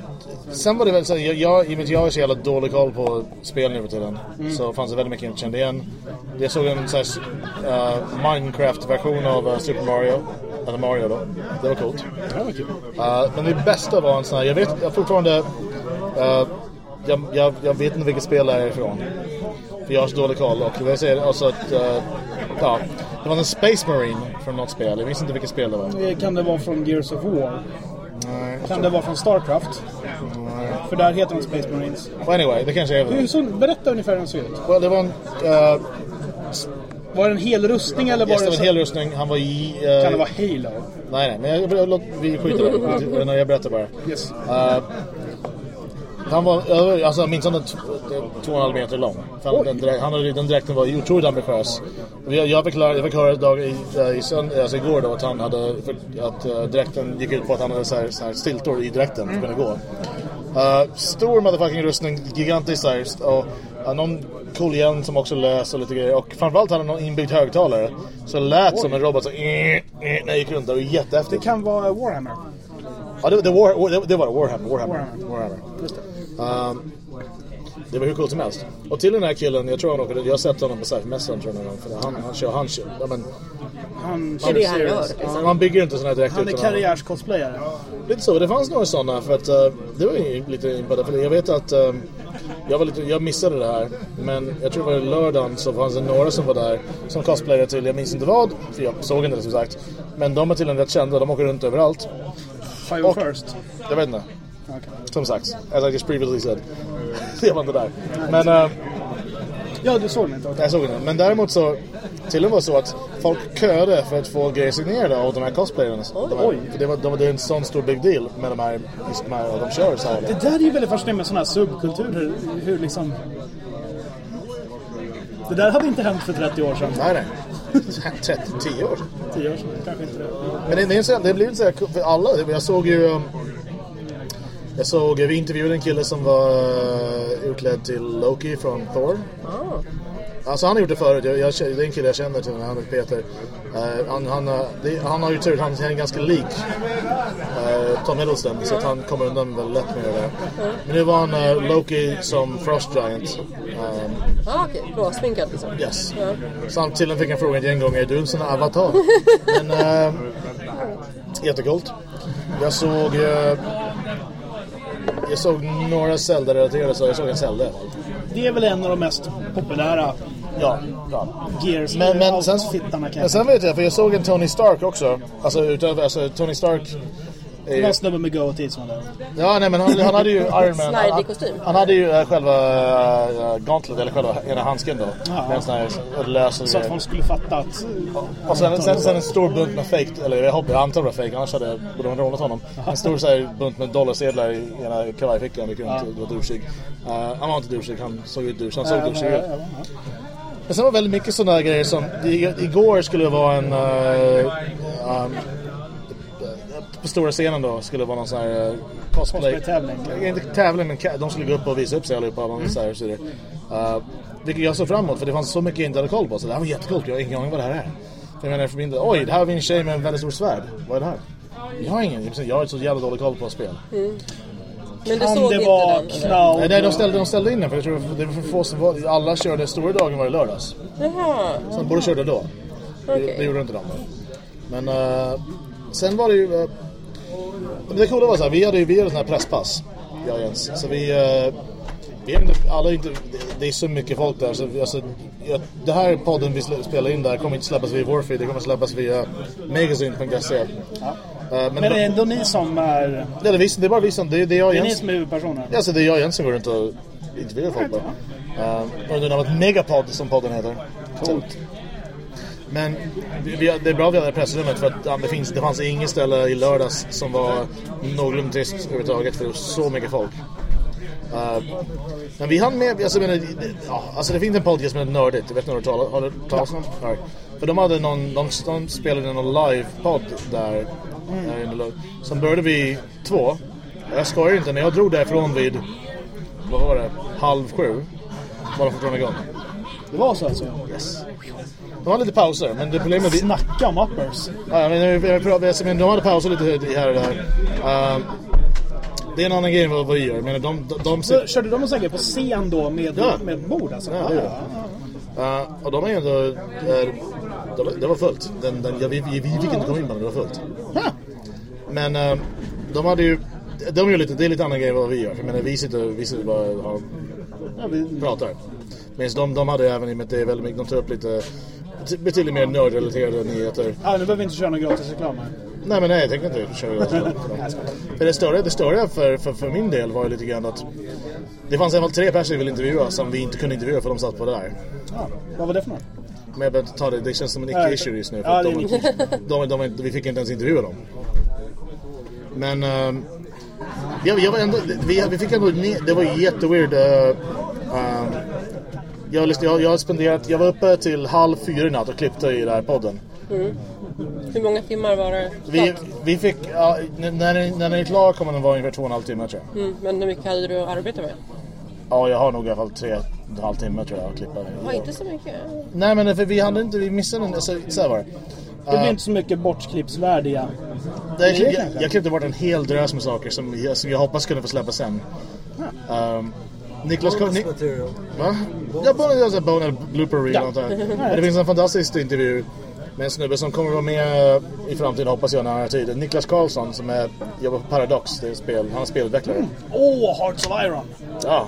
sen var det väl så jag, jag, i och med att jag har så jävla dålig koll på spel nu för tiden så fanns det väldigt mycket jag inte kände igen. Jag såg en så eh, Minecraft-version av eh, Super Mario. Eller Mario då. Det var coolt. Var kul. Uh, men det bästa var en sån här, jag vet jag fortfarande, uh, jag, jag, jag vet inte vilket spel det är ifrån. För jag har så dålig koll och jag säger alltså att, uh, ja, det var en Space Marine från något spel, jag minns inte vilket spel det var. Eh, Kan det vara från Gears of War? Nej. Kan det vara från Starcraft? För där heter de Space Marines. Well, anyway, det kanske är Hur det. så, berätta ungefär hur den såg ut. Well, det var en, uh, Var det en hel rustning eller var yes, det det, var en hel rustning, han var i... Uh, Kan det vara Halo? Nej, nej, men jag, låt, vi skiter i det. Jag berättar bara. Yes. Uh, han var över, alltså jag minns han var t- två och en halv meter lång. Han, Oj. den, dräk- han hade, den dräkten var otroligt ambitiös. Jag, jag, fick, lära- jag fick höra idag, i, i sönd, alltså igår då att han hade, att uh, dräkten gick ut på att han hade så här, så här stiltor i dräkten för att kunna gå. Uh, stor motherfucking rustning, gigantisk här, och uh, någon cool hjälm som också lös och lite grejer. Och framförallt hade han någon inbyggd högtalare. Så lät som en robot så, eh, eh, när jag gick runt där. Det var Det jättehäftigt. kan vara Warhammer. Ja, det, det, war, det, det var. Warhammer. Warhammer. Warhammer. Warhammer. Um, det var hur coolt som helst. Och till den här killen, jag tror han åker, jag har sett honom på Cyphermässan tror jag någon. För han, han kör, han kör, ja, men, Han, Det är det han gör. man bygger inte sådana här direkt Han är karriärscosplayare. Lite så, det fanns några sådana för att uh, det var ju lite impade. För jag vet att uh, jag, var lite, jag missade det här. Men jag tror det var lördagen så fanns det några som var där som cosplayade till, jag minns inte vad, för jag såg inte det som sagt. Men de är tydligen rätt kända, de åker runt överallt. Fire Och- first. Jag vet inte. Okej. Som sagt, as I just previously said. jag var inte där. Men uh, Ja, du såg den inte? jag såg den. Men däremot så, till och med så att folk köade för att få grejer signerade av de här cosplayerna. De här, Oj. för det var, de, det är en sån stor big deal med de här, just de här, och de kör så här. Det där är ju väldigt fascinerande med sådana här subkulturer. Hur liksom... Det där hade inte hänt för 30 år sedan. Nej, nej. 30, 10 år sedan. 10 år sedan, kanske inte det. Men det, det, det blir lite så här för alla. Jag såg ju... Jag såg, vi intervjuade en kille som var uh, utklädd till Loki från Thor. Ah. Alltså han har gjort det förut. Jag, jag, det är en kille jag känner till, han heter Peter. Eh, han, han, har- det, han har ju tur, han är ganska lik uh, Tom Hiddleston. Så att han kommer undan väldigt lätt med det. Men nu var han eh, Loki som Frost Giant. Um, Ah, okej. Bra sminkad liksom. Yes. Ja. Samtidigt fick jag frågan en gång, är du en sån avatar? Men, eh, Jättecoolt. Jag såg... Eh, jag såg några Zelda-relaterade så jag såg en Zelda. Det är väl en av de mest populära Ja, ja. Gears Men, men, sen, men sen vet jag, för jag såg en Tony Stark också. Alltså utöver, alltså Tony Stark... Det var en snubbe med goatee som var där. Ja, nej men han, han hade ju Iron Man. Han, kostym. han hade ju äh, själva äh, Gauntlet, eller själva ena handsken då. Ja. Med en sån här lös Så att folk skulle fatta att... Och sen, sen, sen en stor bunt med fake, eller jag hoppas, jag antar det var fake, annars hade de rånat honom. En stor så här, bunt med dollarsedlar i ena kavajfickan, runt och var douchig. Uh, han var inte douchig, han såg ut douchig, han såg douchig ut. Men sen var väldigt mycket sådana grejer som, i, igår skulle det vara en... Uh, um, på stora scenen då skulle det vara någon sån här uh, cosplay. Cosplay-tävling. Inte tävling men de skulle gå upp och visa upp sig allihopa. Mm. Så här, så det. Uh, vilket jag såg fram emot för det fanns så mycket jag inte hade koll på. Så det här var jättecoolt, jag har ingen aning vad det här är. För jag menar för min oj det här har vi en tjej med en väldigt stor svärd. Vad är det här? Jag har ingen, jag har så jävla dålig koll på spel. Men du såg det inte den? Cloud? Nej, nej de, ställde, de ställde in den för jag tror det var för få som var, alla körde stora dagen var i lördags. Jaha, Så de borde körde då. Det, Okej. det gjorde inte de. Men eh, sen var det ju... eh, men det coola var så här, vi hade ju vi hade sån här presspass. Jag och Jens. Så vi... eh, vi alla inte, det, är så mycket folk där så alltså, det här podden vi spelar in där kommer inte släppas via Warfeed, det kommer släppas via magazine.se. Eh, men Men det är ändå ni som är... det, är det är bara vi som, det, det är jag och Det är ni Jens. som är huvudpersoner. Alltså det är jag och Jens som går runt och intervjuar folk under namnet Megapod som podden heter. Coolt. Men vi, vi, det är bra att vi hade pressrummet för att ja, det, finns, det fanns inget ställe i lördags som var någorlunda tyst överhuvudtaget för det var så mycket folk. Uh, men vi hann med, alltså, det- ja, alltså det finns en podcast som heter Nördigt, jag vet inte om du har du talat om den? För de hade någon, de, de spelade någon live-podd där, där i Lund. Som började vid två. Jag skojar inte, när jag drog därifrån vid, vad var det, halv sju. Var de fortfarande igång. Det var så alltså? Yes. De hade lite pauser, men det problemet... Vi, Snacka om uppers. Ja, men men de hade pausat lite här och där. Ehm, det är en annan grej än vad vi gör. Men de, de, de, Så körde de säkert på scen då med, Ja. med bord alltså? Ja, ja. Eh, och de är ändå... eh, det, var, det var fullt. Den, den, ja, vi, vi, vi fick inte komma in men det var fullt. Men eh, de hade ju... De gör lite, det är lite annan grej än vad vi gör. För menar, vi sitter, vi sitter bara och har Ja, vi, pratar. Medan de, de hade även i och med att det är väldigt mycket, de tar upp lite betydligt mer nördrelaterade nyheter. ja, nu behöver vi inte köra någon gratis reklam här. Nej men nej, jag tänker inte köra. För det störiga, det störiga för, för, för min del var ju lite grann att det fanns i alla fall tre personer vi ville intervjua som vi inte kunde intervjua för de satt på det där. Ja, vad var det för något? Men jag behöver inte ta det, det känns som en icke-issue just nu. För ja, de, de, de, de, vi fick inte ens intervjua dem. Men ehm, jag, jag var ändå, vi, vi fick ändå, det var jätteweird. Uh, um, jag, jag, jag har spenderat, jag var uppe till halv fyra i natt och klippte i den här podden. Hur många timmar var det Vi, vi fick, ja, när, den- när den är klar kommer den vara ungefär två och en halv timme tror jag. Mm, men hur mycket hade du att arbeta med? Ja, jag har nog i alla fall tre och en halv timme tror jag att klippa. Ja, inte så mycket. Nej men för vi hade inte, vi missade en, alltså, så här var det. Det blir inte så mycket bortklippsvärdiga. Det jag, jag, jag klippte bort en hel drös med saker som jag, som jag hoppas kunna få släppa sen. Um, Niklas kom... Ni, material. va? Ja, bara en sån här bone eller blooper reel Ja. sånt där. Men det finns en fantastisk intervju med en snubbe som kommer vara med i framtiden hoppas jag när han har tid. Niklas Karlsson som är, jobbar på Paradox, det är spel, han är spelutvecklare. Åh, Hearts of Iron! Ja.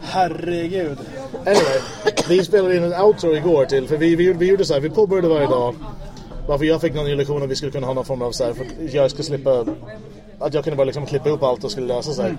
Herregud. Anyway, vi spelade in en outro igår till, för vi, vi, vi gjorde så här, vi påbörjade varje dag. Varför jag fick någon illusion att vi skulle kunna ha någon form av så här, för jag skulle slippa att jag kunde bara liksom klippa upp allt och skulle lösa sig.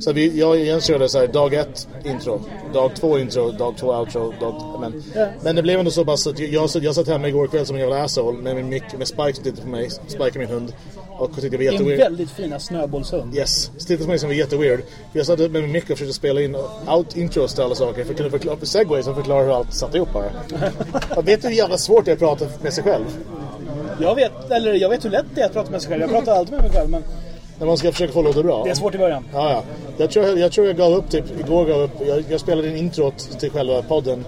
Så vi, jag och Jens körde så här, dag ett intro, dag två intro, dag två outro, dag, men, men det blev ändå så pass att jag, jag, satt hemma igår kväll som en jävla asshole med min mick, med Spike som tittade på mig, Spike är min hund. Och tyckte det var är en jätteweird. väldigt fina snöbollshund. Yes, tittade på mig som var jätteweird. Jag satt med min mick och försökte spela in out intros till alla saker för att kunna förklara, segways och förklara hur allt satt ihop bara. Vet hur jävla svårt det är att prata med sig själv. Jag vet, eller jag vet hur lätt det är att prata med sig själv. Jag pratar alltid med mig själv, men När man ska försöka få låta bra. det är svårt i början. Ja, ja. Jag tror jag, jag tror jag gav upp typ, igår gav upp, jag, jag spelade in introt till själva podden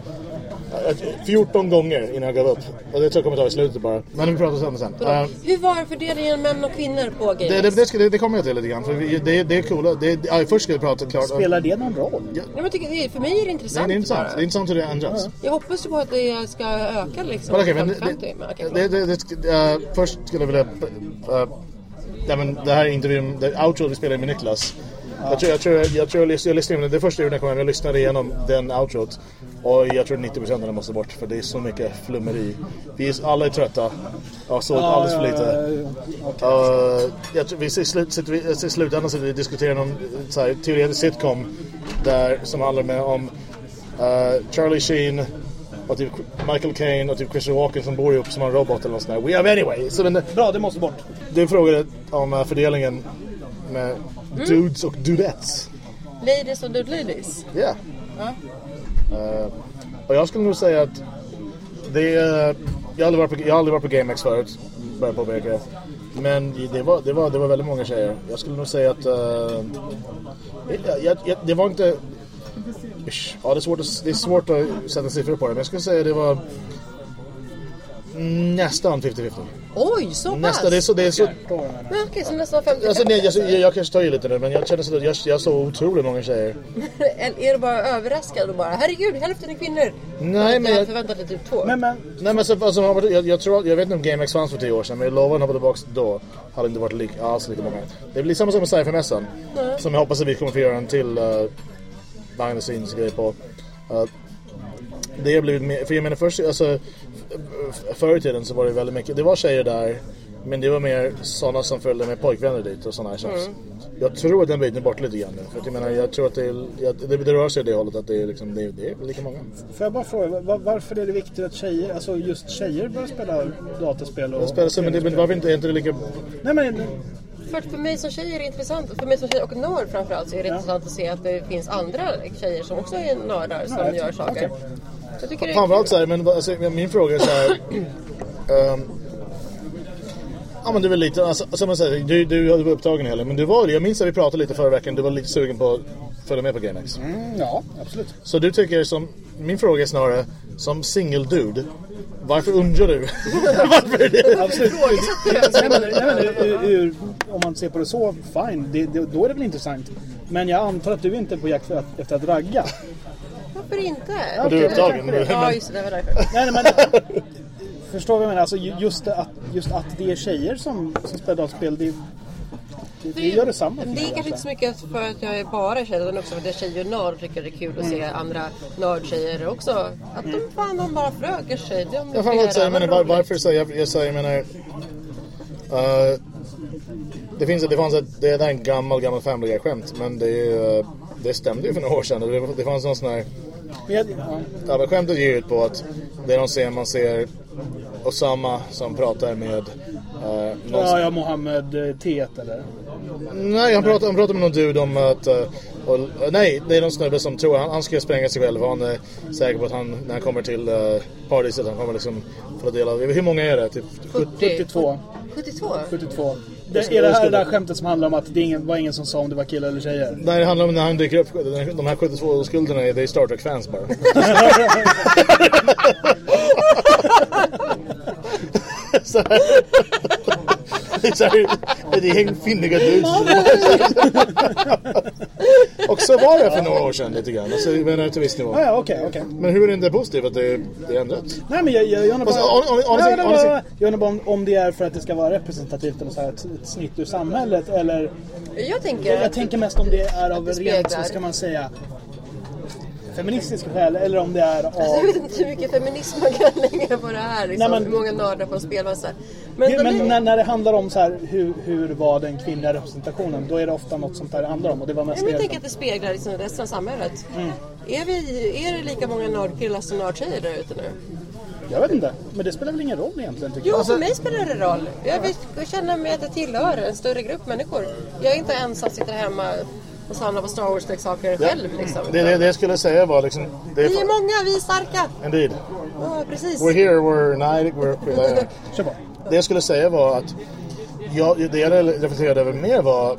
14 gånger innan jag gav upp. Och det tror jag kommer ta i slutet bara. Men vi pratar om det sen. Eh, Hur var fördelningen män och kvinnor på det, Game det, det, ska, det, det kommer jag till lite grann. För vi, det, det är coolt. Det, ja, först ska vi prata klart. Spelar det någon roll? Nej, men tycker, det för mig är det Det intressant. är intressant. bara. Det är intressant hur det ändras. Jag hoppas ju på att det ska öka liksom. Men okej, men 50-50, det, men okej, det, det, det, eh, först skulle jag vilja... Uh, ja, men det här är intervjun, det outro vi spelade med Niklas. Jag tror jag, tror, jag, tror jag, lyssnade, jag lyssnade, det första gjorde jag kom hem, jag lyssnade igenom den outrot. Och jag tror 90% av den måste bort för det är så mycket flummeri. Vi är, alla är trötta. Jag har sovit alldeles för lite. Vi ser slut, sitter vi, i slutändan sitter vi och diskuterar någon så här, teoretisk sitcom där, som handlar med, om uh, Charlie Sheen och typ Michael Caine och typ Christian Walken som bor ihop som en robot eller något sånt där. We have anyway! Så men, Bra, det måste bort. du frågade om uh, fördelningen med dudes och dudettes. Ladies och dude ladies. Ja. Ja. Eh, och jag skulle nog säga att det är... Jag har aldrig varit på, jag har aldrig varit på GameX förut, börjar påpeka. Men det var, det, var, det var väldigt många tjejer. Jag skulle nog säga att... Eh, jag, jag, jag, det var inte... Ish, Ja, det är, svårt att, det är svårt att sätta siffror på det, men jag skulle säga att det var mm, nästan 50-50. Oj, så pass? Nästan, det är så... Det är så Men okej, så nästan 50 alltså, nej, jag, jag, jag kanske tar i lite nu, men jag känner så att jag, jag såg otroligt många tjejer. Eller är du bara överraskad och bara herregud, hälften är kvinnor? Nej, men jag förväntade mig typ två. Men, men, Nej men så, alltså, jag, jag, tror, jag vet inte om GameX fanns för tio år sedan men jag lovar att hoppa tillbaka då hade inte varit lika, alls lika många. Det blir samma sak med Cypher-mässan. Som jag hoppas att vi kommer få göra en till uh, behind the scenes grej på. Uh, det har blivit mer, för jag menar först, alltså förr i tiden så var det väldigt mycket, det var tjejer där men det var mer sådana som följde med pojkvänner dit och sådana här saker. Jag tror att den biten är bort lite grann nu. För att jag menar, jag tror att det, är, det, det rör sig åt det hållet att det är, liksom, det, det är lika många. får jag bara fråga, var, varför är det viktigt att tjejer, alltså just tjejer börjar spela dataspel? Och, spelar så, men, det, men varför inte, är inte det lika Nej men, För, för mig som tjej är det intressant, för mig som tjej och nörd framförallt så är det intressant att se att det finns andra tjejer som också är nördar som jag- gör saker. okej. Tycker är Framförallt så här, men alltså, min fråga är så här. ehm, ja men du är väl lite, alltså, som jag säger, du, du var upptagen heller. Men du var jag minns att vi pratade lite förra veckan, du var lite sugen på att följa med på GameX. mm, ja absolut. Så du tycker som, min fråga är snarare, som single dude, varför undrar du? varför är det? absolut. nej, men, nej, men, ur, ur, om man ser på det så, fine, det, det, då är det väl intressant. Men jag antar att du inte är på jakt efter att ragga. Varför inte? Och du är upptagen. Ja, just det, det var därför. Nej, nej, men, förstår vad jag menar? Alltså, ju- just, det, att, just att det är tjejer som, som spelar dataspel, det, det, det gör detsamma. Det är kanske inte så mycket för att jag är bara tjej utan också för att jag är tjej och nörd tycker det är kul att se Mm. andra nördtjejer också. Att de fan de bara förökar sig. De Jag fan inte säga, men var, varför säger jag, jag säger, jag menar... eh, det finns, det fanns ett, det är en gammal, gammal Family Guy-skämt, men det, är, ju, eh, det stämde ju för några år sedan. Det, det fanns någon sån här... Ja. Men skämtet ju ut på att det de ser, man ser Osama som pratar med... Uh, någon, Ja, ja, Mohammed eh, T eller? Nej, han pratar, han pratar med någon dude om att... eh, och, eh, nej, det är någon snubbe som tror han, han ska spränga sig själv. och Han är säker på att han, när han kommer till uh, paradiset, han kommer liksom få del av... Hur många är det? Typ 72. 72? 72. Det, är det här det där skämtet som handlar om att det ingen, var ingen som sa om det var killar eller tjejer? Nej, det handlar om när han dyker upp. De här 72 skulderna är, det är Star Trek-fans bara. så här. Det är så här, ett gäng finniga dudes. Och så var det för några år sedan lite grann. Alltså, jag menar till viss nivå. Ja, ja, okej, okej. Men hur är det inte positivt att det, det är ändrat? Nej men jag, jag, jag undrar bara... Alltså, hon- hon- Nej, nej, nej, jag undrar bara om, om det är för att det ska vara representativt eller så här, ett, ett snitt ur samhället eller... Jag tänker Jag att tänker mest om det är av rent, så ska man säga, feministiska skäl eller om det är Jag av... vet inte hur mycket feminism man kan lägga på det här. Liksom, Nej, men- hur många nördar på spelmassa. Men, Men, de men är- när, när det handlar om så här, hur, hur var den kvinnliga representationen, då är det ofta något sånt där det handlar om. Och det var mest men jag det. tänker att det speglar liksom resten av samhället. Mm. Är, vi, är det lika många nördkillar som nördtjejer där ute nu? Jag vet inte, men det spelar väl ingen roll egentligen tycker Jo, jag. för mig spelar det roll. Jag vill känna mig att jag tillhör en större grupp människor. Jag är inte ensam sitter hemma och samlar på Star Wars-leksaker själv. Liksom. Det, det, det jag skulle säga var liksom... Det är Vi är många, vi är starka! Indeed. Ja, precis. We're here, we're united, we're... we're. Det jag skulle säga var att jag, det jag reflekterade över mer var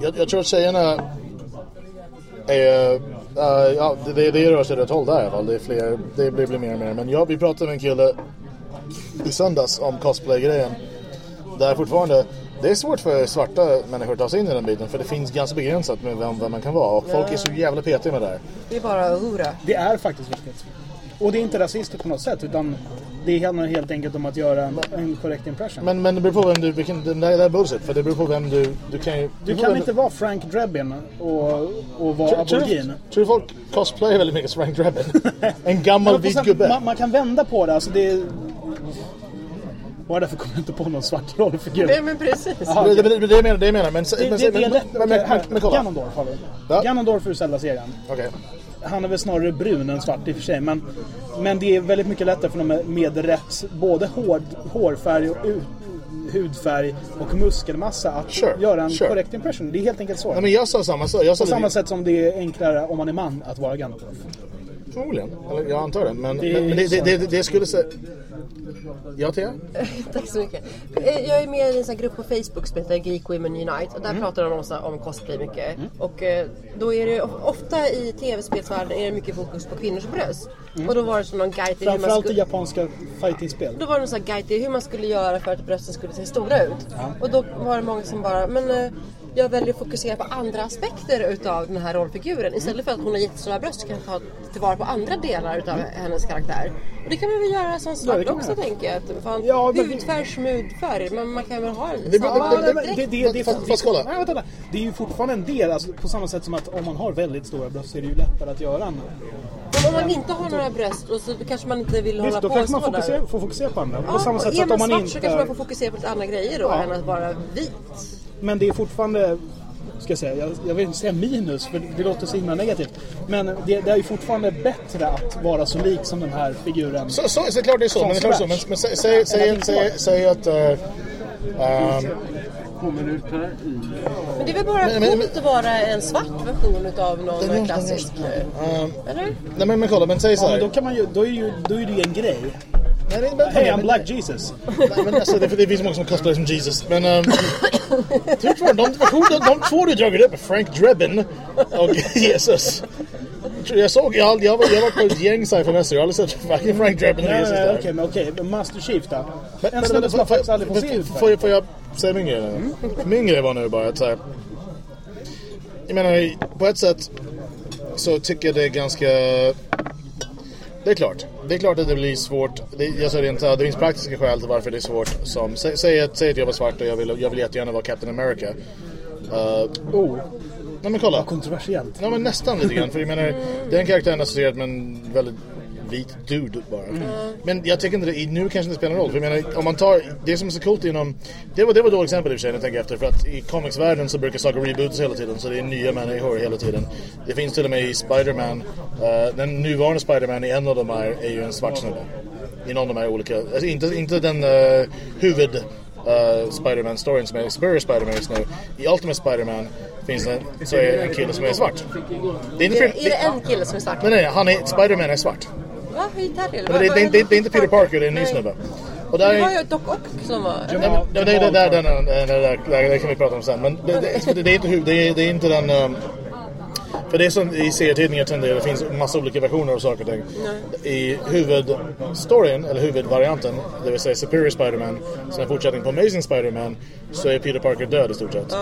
jag, jag tror att tjejerna är Uh, ja, det, det, det rör sig rätt håll där i alla fall. Det, är fler, det blir, blir mer och mer. Men ja, vi pratade med en kille i söndags om cosplay-grejen. Där fortfarande, det är svårt för svarta människor att ta sig in i den biten. För det finns ganska begränsat med vem, vem man kan vara. Och folk är så jävla petiga med det här. Det är bara hurra. Det är faktiskt viktigt. Och det är inte rasistiskt på något sätt utan det handlar helt enkelt om att göra en, en korrekt impression. Men, men det beror på vem du, vilken, det där är bullshit. För det beror på vem du, du kan ju... du kan inte vara Frank Drebin och, och vara aborigin. Tror du folk cosplayar väldigt mycket som Frank Drebin? en gammal vit gubbe. Man, man kan vända på det. Alltså det är... Bara därför kommer jag inte på någon svart rollfigur. Nej men precis. Jaha, Det, det, det, det jag menar, det jag menar. Men, Det, men, det, det är lätt. men, men, men, men kolla. Ganondorf har vi. Ja. Ganondorf ur Zelda-serien. Okej. Han är väl snarare brun än svart i och för sig. Men, men det är väldigt mycket lättare för dem med, med rätt både hård, hårfärg och ut, hudfärg och muskelmassa att Sure, göra en sure. korrekt impression. Det är helt enkelt så. Nej, men jag sa samma sak. Jag sa På det- samma sätt som det är enklare om man är man att vara Ganondorf. Förmodligen. Eller jag antar det. Men Det men, men det, så. det, det, det skulle säga... Ja, Thea? Tack så mycket. Eh, Jag är med i en sån grupp på Facebook som heter Geek Women Unite och där pratar de också om cosplay mycket. Och eh, då är det ofta i tv-spelsvärlden är det mycket fokus på kvinnors bröst. Och då var det som någon guide till hur man Framförallt i skulle... japanska fightingspel. Då var det någon sån guide till hur man skulle göra för att brösten skulle se stora ut. Och då var det många som bara, men eh, jag väljer att fokusera på andra aspekter utav den här rollfiguren. Istället för att hon har jättestora bröst så kan jag ta tillvara på andra delar utav hennes karaktär. Och det kan man väl göra som Ja, svart kan också man. tänker jag. Att, fan, Ja, men- hudfärg som hudfärg, men man kan väl ha en Det- samma det- det- det, det, det, Fast- fast kolla. Nej, vänta, vänta. det är ju fortfarande en del, alltså, på samma sätt som att om man har väldigt stora bröst så är det ju lättare att göra en. Men om man inte har några bröst och så kanske man inte vill hålla Visst, då på kanske man får fokusera på andra. Ja, på samma sätt så är att man man svart så inte... kanske man får fokusera på lite andra grejer då Ja. än att vara vit. Men det är fortfarande, ska jag säga, jag, jag vill inte säga minus för det låter så himla negativt. Men det, det är ju fortfarande bättre att vara så lik som den här figuren. Så, så, så klart det är så. Men, det är klart så. men, men säg, säg, säg, säg, säg att... Uh, um. Men det är väl bara Men- men- coolt att vara en svart version utav någon Den klassisk... den. Um, Eller? nej men, men kolla, men säg så Ja, här. men då kan man ju, då är ju, då är det ju en grej. Nej, nej, men- Hej, I'm men- Black Jesus. Nej, men alltså, det, det finns många som cosplayar som Jesus. Men... Um, typ för de, de, de två du dragit upp är Frank Drebin och Jesus. Jag såg, jag, jag, var, jag var på ett gäng sci-fi-mässor, jag har aldrig sett varken Frank Drebin eller Jesus där. okej, men okej. Men Master Chief då? Men- En snubbe som man faktiskt aldrig får se ut får, jag- får jag säga min grej nu? Min grej var nu bara att så här, Jag menar, på ett sätt så tycker jag det är ganska... Det är klart. Det är klart att det blir svårt. Det, jag säger inte, det finns praktiska skäl till varför det är svårt. Som, sä, säg, att, säg att jag var svart och jag vill, jag vill jättegärna vara Captain America. Uh, Oh, nej men kolla. kontroversiellt. Ja men nästan lite grann. För jag menar, den karaktären är associerad med en väldigt vit dude bara. Men jag tycker inte det, nu kanske det spelar någon roll. För jag menar, om man tar, det som är så coolt inom, det var, det var ett dåligt exempel i och för sig när jag tänker efter. För att i comicsvärlden så brukar saker rebootas hela tiden. Så det är nya människor hela tiden. Det finns till och med i Spider-Man, eh, den nuvarande Spider-Man i en av dem är, är ju en svart snubbe. I någon av de här olika, alltså inte, inte den uh, huvud uh, Spider-Man-storyn som är Superior Spider-Man just nu. I Ultimate Spider-Man finns det så är det en kille som är svart. Det är inte Är, för, är det en kille som är svart? Nej, nej, han är, Spider-Man är svart. Va? Gitarr eller? Men det, det, det, det är inte Peter Parker, det är en ny snubbe. Och där Det var är... ju Doc Ock som var... Nej, men, det, det, det, där, den, den, den, det kan vi prata om sen. Men det, det, det, det är inte det, är, det är inte den... Um, för det är som i serietidningar tenderar, det finns massa olika versioner av saker och ting. I huvudstoryn, eller huvudvarianten, det vill säga Superior Spider-Man, som är fortsättning på Amazing Spider-Man, så är Peter Parker död i stort sett.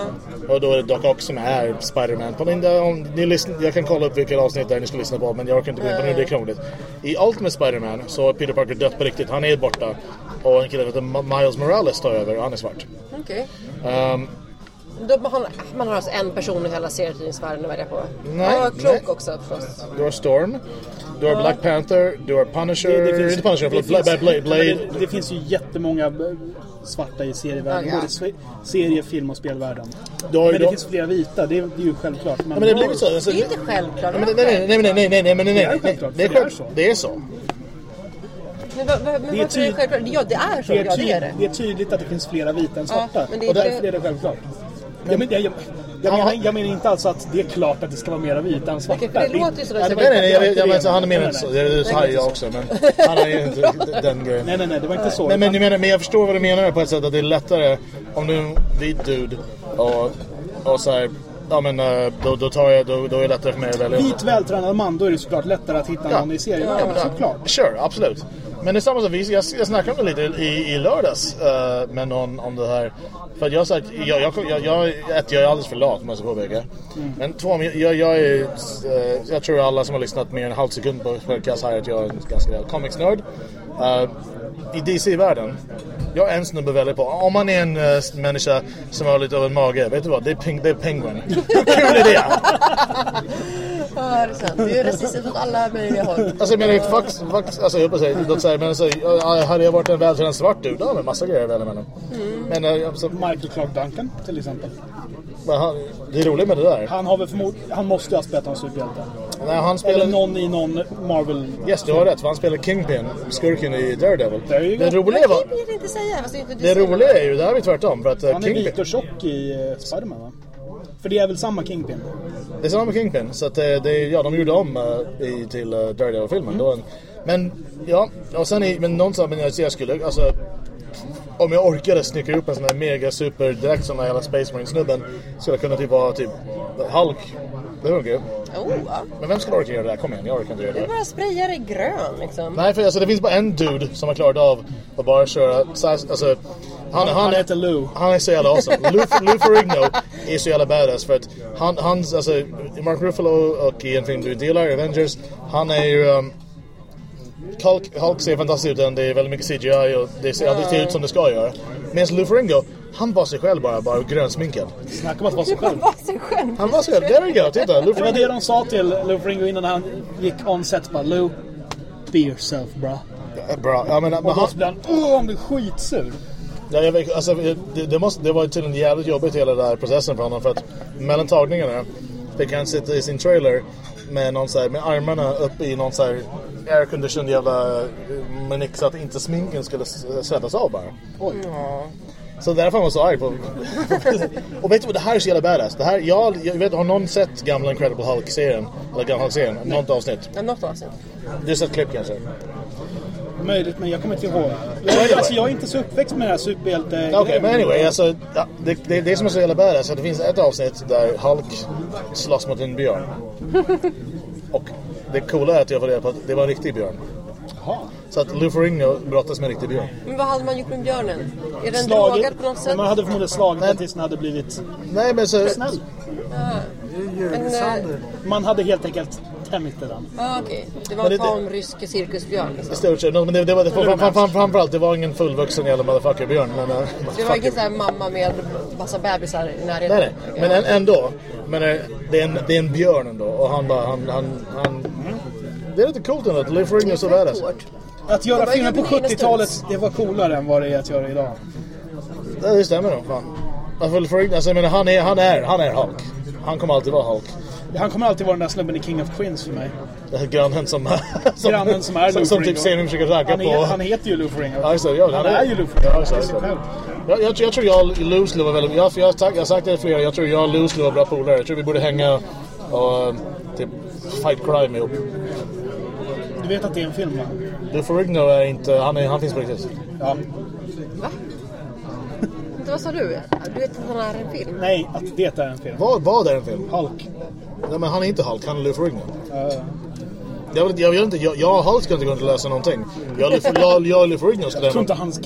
Och då är det Doc Ock som är Spider-Man. Om ni lyssnar, jag kan kolla upp vilka avsnitt där ni ska lyssna på, men jag orkar inte gå in på nu, det är krångligt. I Ultimate Spider-Man så är Peter Parker dött på riktigt, han är borta. Och en kille som heter Miles Morales tar över och han är svart. Okej. Um, Då, man, man har alltså en person i hela serietidningsvärlden att välja på? Nej, Ja, Cloak nej. också förstås. Du har Storm, du har Black Panther, du har Punisher, inte Punisher, det förlåt, Blade, Blade, Blade. Det, det finns ju jättemånga eh, svarta i serievärlden. Ja, ja. Både serie, film och spelvärlden. Men det då- finns flera vita, det är, det är ju självklart. Men, Ja, men det blir så. Alltså, Det är inte självklart. Nej, men nej, nej, nej, nej, nej, nej, men nej, Det är nej, nej, självklart, det är för det är själv- så. Det är så. Men, va, va, men Det är varför är det tydligt- självklart? Ja, det är så. det, är ja, det är tyd, det. det är tydligt att det finns flera vita än svarta. men det är och därför är det självklart. Jag, men, jag, jag, jag, menar, jag menar inte alltså att det är klart att det ska vara mera vita än svarta. För det låter ju sådär Nej, Nej, nej, nej, jag, jag, jag, han menar Nej, inte så. nej, Det är så här jag också, men han har ju inte den grejen. Nej, nej, nej, det var inte så. Men, men, menar, men jag förstår vad du menar på ett sätt att det är lättare om du är en vit dude och, och så här, ja men eh, då, då tar jag, då, då är det lättare för mig att välja. Vit vältränad man, då är det såklart lättare att hitta någon i serien. Ja, såklart. Sure, absolut. Men det är samma som vi- jag, jag snackade om det lite i, i lördags uh, med någon om det här. För att jag har sagt, jag, jag, jag, jag, ett, jag är alldeles för lat måste jag påpeka. Men två, men jag, jag är, eh, jag tror alla som har lyssnat mer än en halv sekund på podcast här att jag är en ganska comics-nörd. Uh, I DC-världen, jag är en snubbe väldigt på, om man är en uh, människa som har lite av en mage, vet du vad? Det är, ping, det är Penguin. Hur kul är det? Ja, det är sant. Du är rasistisk åt alla möjliga håll. Alltså jag menar, fuck, fuck, alltså jag höll på att säga, låt säga, men alltså, ja, hade jag varit en vältränad svart dude, då hade jag massa grejer att välja mellan. Men eh, alltså, Michael Clark Duncan till exempel. men han, det är roligt med det där. Han, har väl förmod- han måste ju ha spelat någon superhjälte. Nej, han spelar... Eller någon i någon Marvel... Yes, du har rätt, för han spelar Kingpin, skurken i Daredevil. Det roliga, var, ju inte säga. Det, inte du roliga är ju, det här är ju tvärtom, för att eh, Han är Kingpin... vit och tjock i uh, Spiderman va? För det är väl samma Kingpin? Det är samma Kingpin, så att det, det, ja, de gjorde om eh, i, till uh, Daredevil-filmen. En- Men, ja, och sen i, men någon sa, men jag, jag skulle, alltså... Om jag orkade snickra upp en sån här mega superdräkt som den här Space Marine-snubben skulle jag kunna typ vara typ Hulk. Det funkar ju. Oh, ja. Men vem skulle orka göra det här? Kom igen, jag orkar inte göra Det det. är bara spraya det grön liksom. Nej, för alltså, det finns bara en dude som har klarat av att bara köra... Alltså, han, han, Han är, heter Lou. Han är så jävla awesome. Lou, Lou Ferrigno är så jävla badass för att han, hans, alltså, Mark Ruffalo och i en film du delar, Avengers, han är ju... Um, Hulk, Hulk ser fantastiskt ut, det är väldigt mycket CGI och det ser aldrig ut som det ska göra. Medan Lou Ferrigno, han var sig själv bara, bara grönsminkad. Snacka om att vara sig själv. Var sig själv. Han var sig själv, there we go, titta! Lou Det var det de sa till Lou Ferrigno innan han gick on set. Bara, Lou, be yourself bra. Bra, ja men, men Och då han, han, åh, han blir skitsur. Ja, jag vet, alltså, det, det, måste, det var tydligen jävligt jobbigt hela den här processen för honom för att mellan tagningarna fick han sitta i sin trailer med, någon så här, med armarna uppe i någon så här airconditioned jävla eh, manick så att inte sminken skulle svettas av bara. Så därför var så arg på... och vet du vad, det här är så jävla badass. Det här, jag, jag vet, har någon sett gamla Incredible Hulk-serien? Eller gamla Hulk-serien? Något avsnitt? Ja, något avsnitt. Du har sett klipp kanske? Möjligt, men jag kommer inte ihåg. Jag, alltså, jag är inte så uppväxt med den här superhjälte Okej, men anyway, alltså, ja, det, det, det som är så jävla badass är att det finns ett avsnitt där Hulk slåss mot en björn. Och det coola är att jag får reda på att det var en riktig björn. Jaha. Så att Lou Ferrigno brottas med riktig björn. Men vad hade man gjort med björnen? Är den Slagit. drogad på något sätt? Men man hade förmodligen slagit den tills den hade blivit Nej men så... snäll. Det är ju Sander. Man hade helt enkelt tämjt den. Ja, okej. Det var Men en det- tamrysk cirkusbjörn liksom. I stort sett, no, men det, det var det, fram, fram, fram, framförallt, det var ingen fullvuxen jävla motherfucker björn. Men, uh, Det var ingen sån här mamma med massa bebisar i närheten. Nej, nej. Men än- ändå. Men eh, det är, en, det är en björn ändå. Och han bara, han, han, han... Det är lite coolt ändå att Lou Ferrigno är så badass. Att göra filmer på ju inne 70-talet, det var coolare än vad det är att göra idag. Ja, det stämmer nog. Fan. Alltså, alltså, jag menar, han, är, han, är, han är Hulk. Han kommer alltid vara Hulk. Han kommer alltid vara den där snubben i King of Queens för mig. Grannen som... som Grannen som är som, Lou som typ Ferrigno. ser försöker ragga Han, på... han heter ju Lou Ferrigno. Ja. Ja, Han är ju Lou Ferrigno. Ja. Själv. Jag, jag, jag tror jag och Lou skulle vara väldigt... Jag, jag, har sagt- jag har sagt det flera Jag tror jag och Lou skulle vara bra polare. Jag tror vi borde hänga och eh, typ fight crime ihop. Du vet att det är en film va? Lou Ferrigno är inte... Han, är, han finns på riktigt. Ja. Inte, vad sa du? Du vet att han är en film? Nej, att det är en film. Vad, vad är en film? Hulk. Nej, men han är inte Hulk, han är Lou Ferrigno. Uh, Jag, vill, jag, vill inte, jag, jag och Hulk ska inte och lösa någonting. Jag, och Lou- jag, jag Lou Ferrigno ska jag tror inte hans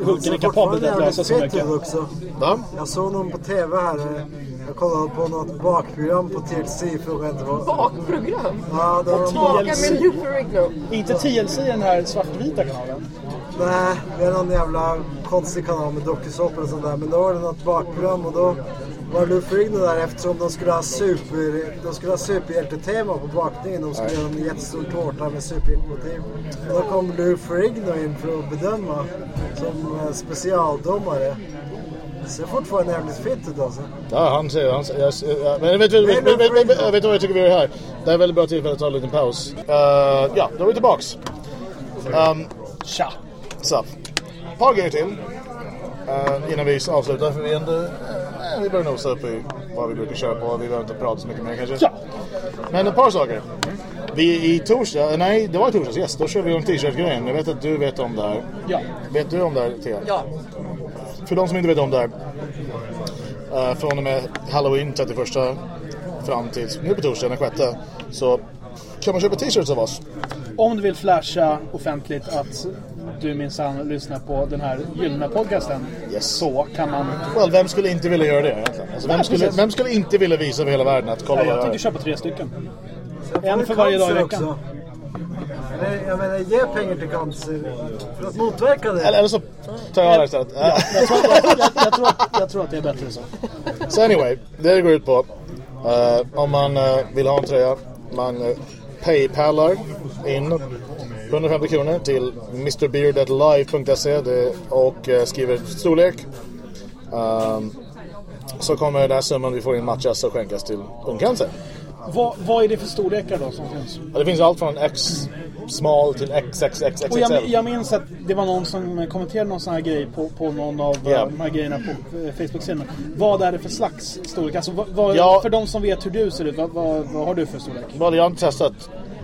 Hulken är kapabel att lösa så mycket. också. Va? Jag såg någon på TV här. Jag kollade på något bakprogram på TLC. Frågade inte vad... Bakprogram? Ja, det var. Baka med. Är inte TLC den här svartvita kanalen? Nej, det är någon jävla konstig kanal med dokusåpor och sånt där. Men då var det något bakprogram och då var Lou Ferrigno där eftersom de skulle ha super... De skulle ha superhjältetema på bakningen. De skulle göra en jättestor tårta med superhjältemotiv. Och då kom Lou Ferrigno in för att bedöma som eh, specialdomare. Ser fortfarande jävligt fitt ut alltså. Ja, han ser... Han, ser- jag, men vet du vet, vet, vet, vet, vad jag tycker vi gör här? Det är väldigt bra tillfälle att ta en liten paus. Uh, ja, då är vi tillbaks. Um, Tja! så, par grejer till. Uh, innan vi avslutar, för vi ändå... eh, vi börjar nosa upp i vad vi brukar köra på. Vi behöver inte prata så mycket mer kanske. Ja! Men ett par saker. Vi i torsdag, nej det var i torsdags, yes, då kör vi om t-shirt-grejen. Jag vet att du vet om det här. Ja. Vet du om det här, Thea? Ja. För de som inte vet om det här. Uh, från och med Halloween 31 fram till nu på torsdag den 6 så kan man köpa t-shirts av oss. Om du vill flasha offentligt att du minsann lyssnar på den här gyllene podcasten Yes. så kan man... Well, vem skulle inte vilja göra det egentligen? Alltså, vem, Nej, skulle, vem skulle inte vilja visa för hela världen att kolla vad jag tänkte köpa tre stycken. En för varje dag i veckan. också. Eller, jag menar, ge pengar till cancer för att motverka det. Eller, eller så tar jag det istället. Jag tror, jag, jag, jag, tror att, jag tror att det är bättre så. Så anyway, det det går ut på. eh, om man eh, vill ha en tröja, man uh, paypalar in 150 kronor till mrbeard.live.se det- och eh, skriver storlek. Ehm, så kommer den här summan vi får in matchas och skänkas till Ung Cancer. Vad, vad är det för storlekar då som finns? Och det finns allt från X small till XXXXL. Och jag, jag minns att det var någon som kommenterade någon sån här grej på, på någon av Ja. eh, de här grejerna på eh, Facebook-sidan. Vad är det för slags storlek? Alltså, vad, vad, Ja. För de som vet hur du ser ut, vad, vad, vad har du för storlek? Well, jag har inte testat.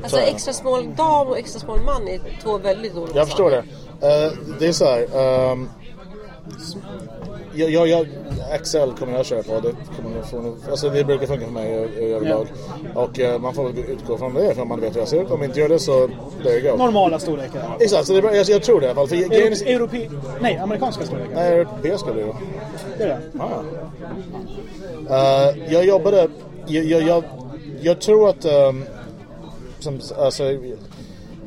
Alltså extra small dam och extra small man är två väldigt olika Jag förstår det. Eh, det är så här. ehm, jag, jag, jag, Excel kommer jag köra på. Det, kommer jag få, alltså det brukar funka för mig ö- överlag. Och eh, man får utgå från det för om man vet hur jag ser ut. Om man inte gör det så there you go. Normala storlekar. Exakt, så det jag, jag tror det i alla fall. För är... Europe, nej, amerikanska storlekar. Nej, europeiska blir det. Det är det. Ah. Eh, jag jobbade... Jag, jag, jag, jag tror att... ehm, som, alltså,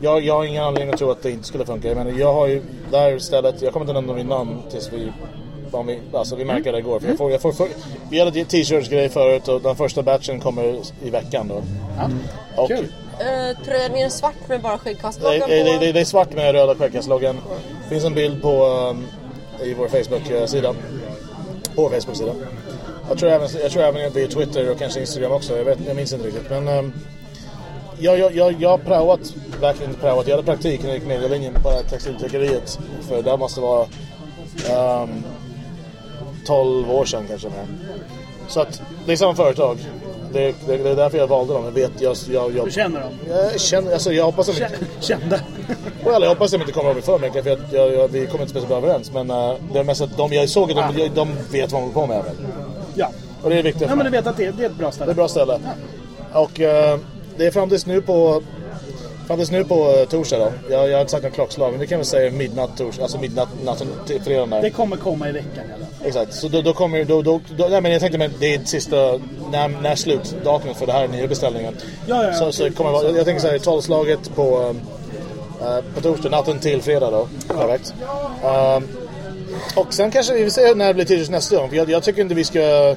jag, jag har ingen anledning att tro att det inte skulle funka. Men jag har ju det här stället... Jag kommer inte nämna mitt namn tills vi... Om vi, alltså vi märker det igår. För jag får, jag får, för, vi hade t-shirts-grej förut och den första batchen kommer i veckan då. Och, Kul. Eh, tröjan är svart med bara det, skäggkastloggan det, på. det, det är svart med röda skäggkastloggan. Det finns en bild på um, i vår Facebook-sida. På Facebook-sida. Jag tror även, jag tror även via Twitter och kanske Instagram också. Jag, vet, jag minns inte riktigt. Men um, jag, jag, jag, jag har praoat, verkligen inte praoat. Jag hade praktik när jag gick medielinjen på textiltryckeriet. För det måste vara um, 12 år sedan kanske. Mer. Så att det är samma företag. Det, det, det är därför jag valde dem. Jag vet, jag, jag, jag, Du känner dem? jag känner, alltså jag hoppas att de Kä- Kända? Well, jag hoppas att de inte kommer bli för mycket för jag, jag, vi kommer inte speciellt bra överens. Men uh, det är mest att de jag såg, att de, de vet vad de håller på med. Ja. Och det är viktigt för men du vet att det, det är ett bra Det är ställe. ett bra ställe. Och eh, det är fram tills nu på Tills nu på uh, torsdag då. Jag, jag har inte sagt något klockslag men vi kan väl säga midnatt torsdag. Alltså midnatt natten till fredagen där. Det kommer komma i veckan i alla fall. Exakt. Så då, då kommer då, då, då, nej men jag tänkte men det är sista när, när slutdatumet för det här nya beställningen. Ja, ja, ja. Så, så det kommer, jag, jag tänker så här tolvslaget på eh, på torsdag natten till fredag då. Perfekt. Ehm, och sen kanske vi vill se när det blir t-shirts nästa gång. För jag, jag tycker inte vi ska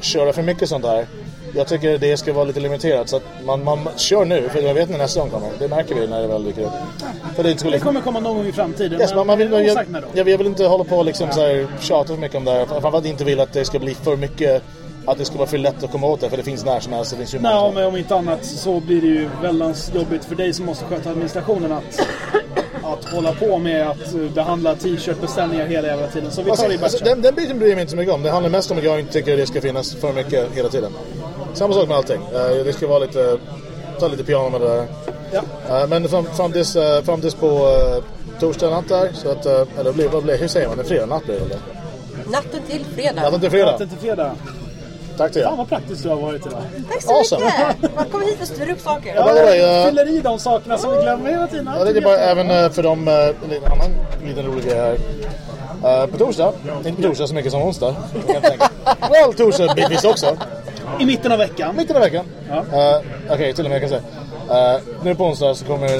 köra för mycket sånt där. Jag tycker det ska vara lite limiterat så att man, man kör nu för jag vet när nästa gång kommer. Det märker vi när det väl dyker upp. För det skulle Det kommer komma någon gång i framtiden. Yes, man, man vill, jag, jag, jag vill inte hålla på och liksom så här, tjata för mycket om det här. Framförallt inte vill att det ska bli för mycket att det ska vara för lätt att komma åt det för det finns när som helst. Det finns ju många Nej, som- men om inte annat så blir det ju väldigt jobbigt för dig som måste sköta administrationen att, att hålla på med att eh, behandla t-shirt-beställningar hela jävla tiden. Så vi tar det i Alltså, alltså, den, den biten bryr jag mig inte så mycket om. Det handlar mest om att jag inte tycker det ska finnas för mycket hela tiden. Samma sak med allting. Eh, det ska vara lite... Ta lite piano med det där. Ja. Eh, men fram, fram, tills, eh, fram tills på uh, torsdag natt där. Så att, eller blir, vad blir, hur säger man? En fredag natt blir det? Natten till fredag. Natten till fredag. Natten till fredag. Tack till Fan er. vad praktiskt du har varit idag. Tack så Awesome. mycket! Man kommer hit och styr upp saker. Ja, way, eh, Fyller i de sakerna som vi glömmer hela tiden. Jag tänkte bara även för dem, en liten annan liten rolig grej här. Eh, på torsdag, inte torsdag så mycket som onsdag. jag. Well, torsdag bitvis också. I mitten av veckan. Mitten av veckan. Ja. Eh, Okej, till och med jag kan säga. Eh, nu på onsdag så kommer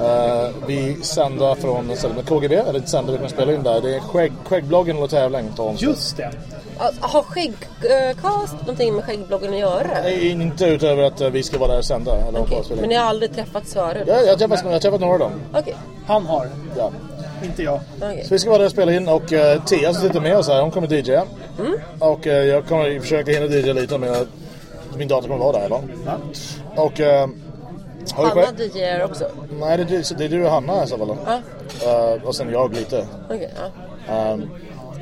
eh, vi sända från stället med KGB. Eller sända, vi kommer spela in där. Det är skägg, Skäggbloggen och tävling på onsdag. Just det. Alltså, har skäggkast någonting med skäggbloggen att göra? Nej, Inte utöver att vi ska vara där och sända. Eller spela Men ni har aldrig träffats förut? Ja, jag har träffat, jag har träffat några av dem. Okej, Han har. Ja. Inte jag. okej. Så vi ska vara där och spela in och uh, Tia som sitter med oss här, hon kommer DJa. Och eh, jag kommer försöka hinna DJa lite men min dator kommer vara där eller? Ja. Och... Uh, Hanna? DJar också? Nej, det är, du- det är du och Hanna i så fall. Ja, och sen jag lite. okej. ja. Um,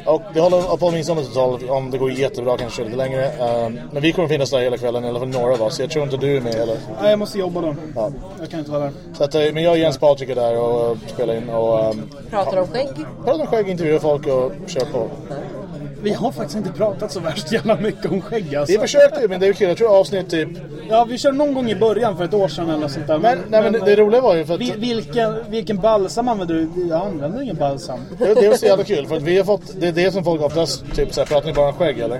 och det håller på åtminstone till 12. Om det går jättebra kanske lite längre. Um, men vi kommer finnas där hela kvällen, i alla fall några av oss. Jag tror inte du är med heller. Nej, jag måste jobba då. Ja. Jag kan inte vara där. Så att, eh, men jag och Jens Patrik är där och spelar in och um, Pratar om skägg? pratar om skägg, intervjuar folk och kör på. Vi har faktiskt inte pratat så värst jävla mycket om skägg alltså. Vi försökte men det är kul. Jag tror avsnitt typ... Ja, vi körde någon gång i början för ett år sedan eller sånt där. Men, nej, men det, det roliga var ju för att... vi- vilken, vilken balsam använder du? Jag använder ingen balsam. Det, det var så jävla kul för att vi har fått... Det är det som folk oftast typ såhär, pratar ni bara om skägg eller?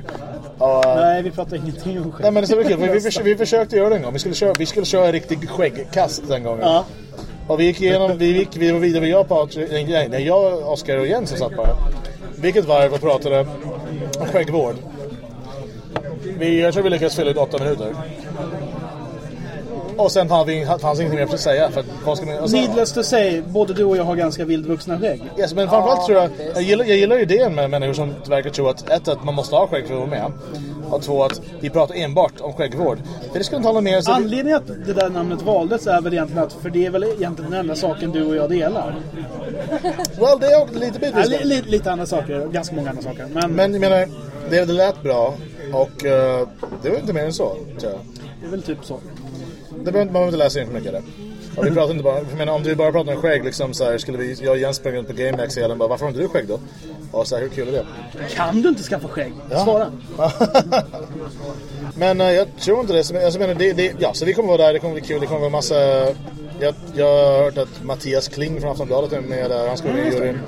Eh, Nej, vi pratar ingenting om skägg. Nej men det är så kul för vi, förs- vi försökte göra det en gång. Vi skulle köra, vi skulle köra en riktig skäggkast den gången. Ja. Och vi gick igenom, vi gick vi var vidare, vi jag, Patrik, nej, nej, jag, Oskar och Jens som satt bara. Vilket varv och pratade om skäggvård. Vi, jag tror vi lyckades fylla ut åtta minuter. Och sen fanns vi, fanns ingenting mer att säga. För att, vad ska man, alltså, Needless to say, både du och jag har ganska vildvuxna skägg. Yes, men framförallt tror jag, jag gillar, jag gillar idén med människor som verkar tro att ett, att man måste ha skägg för att vara med. Och två, att vi pratar enbart om skäggvård. För det skulle inte hålla med oss. Anledningen att det där namnet valdes är väl egentligen att, för det är väl egentligen den enda saken du och jag delar. Well, det är också lite Ja, bitvis. li, li, lite andra saker, ganska många andra saker. Men, Men jag menar, det, det lät bra. Och eh, det var inte mer än så, tror jag. det är väl typ så. Det behöver, man inte läsa in för mycket det. Och vi pratar inte bara, jag menar, om du bara pratar om skägg liksom så här, skulle vi, jag och Jens sprang runt på GameX hela bara, varför har inte du skägg då? Och så här, hur kul är det? Kan du inte skaffa skägg? Svara. Men eh, jag tror inte det. Alltså, jag menar, det, det. Ja, så vi kommer vara där, det kommer bli kul, det kommer vara massa... Jag, jag har hört att Mattias Kling från Aftonbladet är med där, han ska vara med i juryn.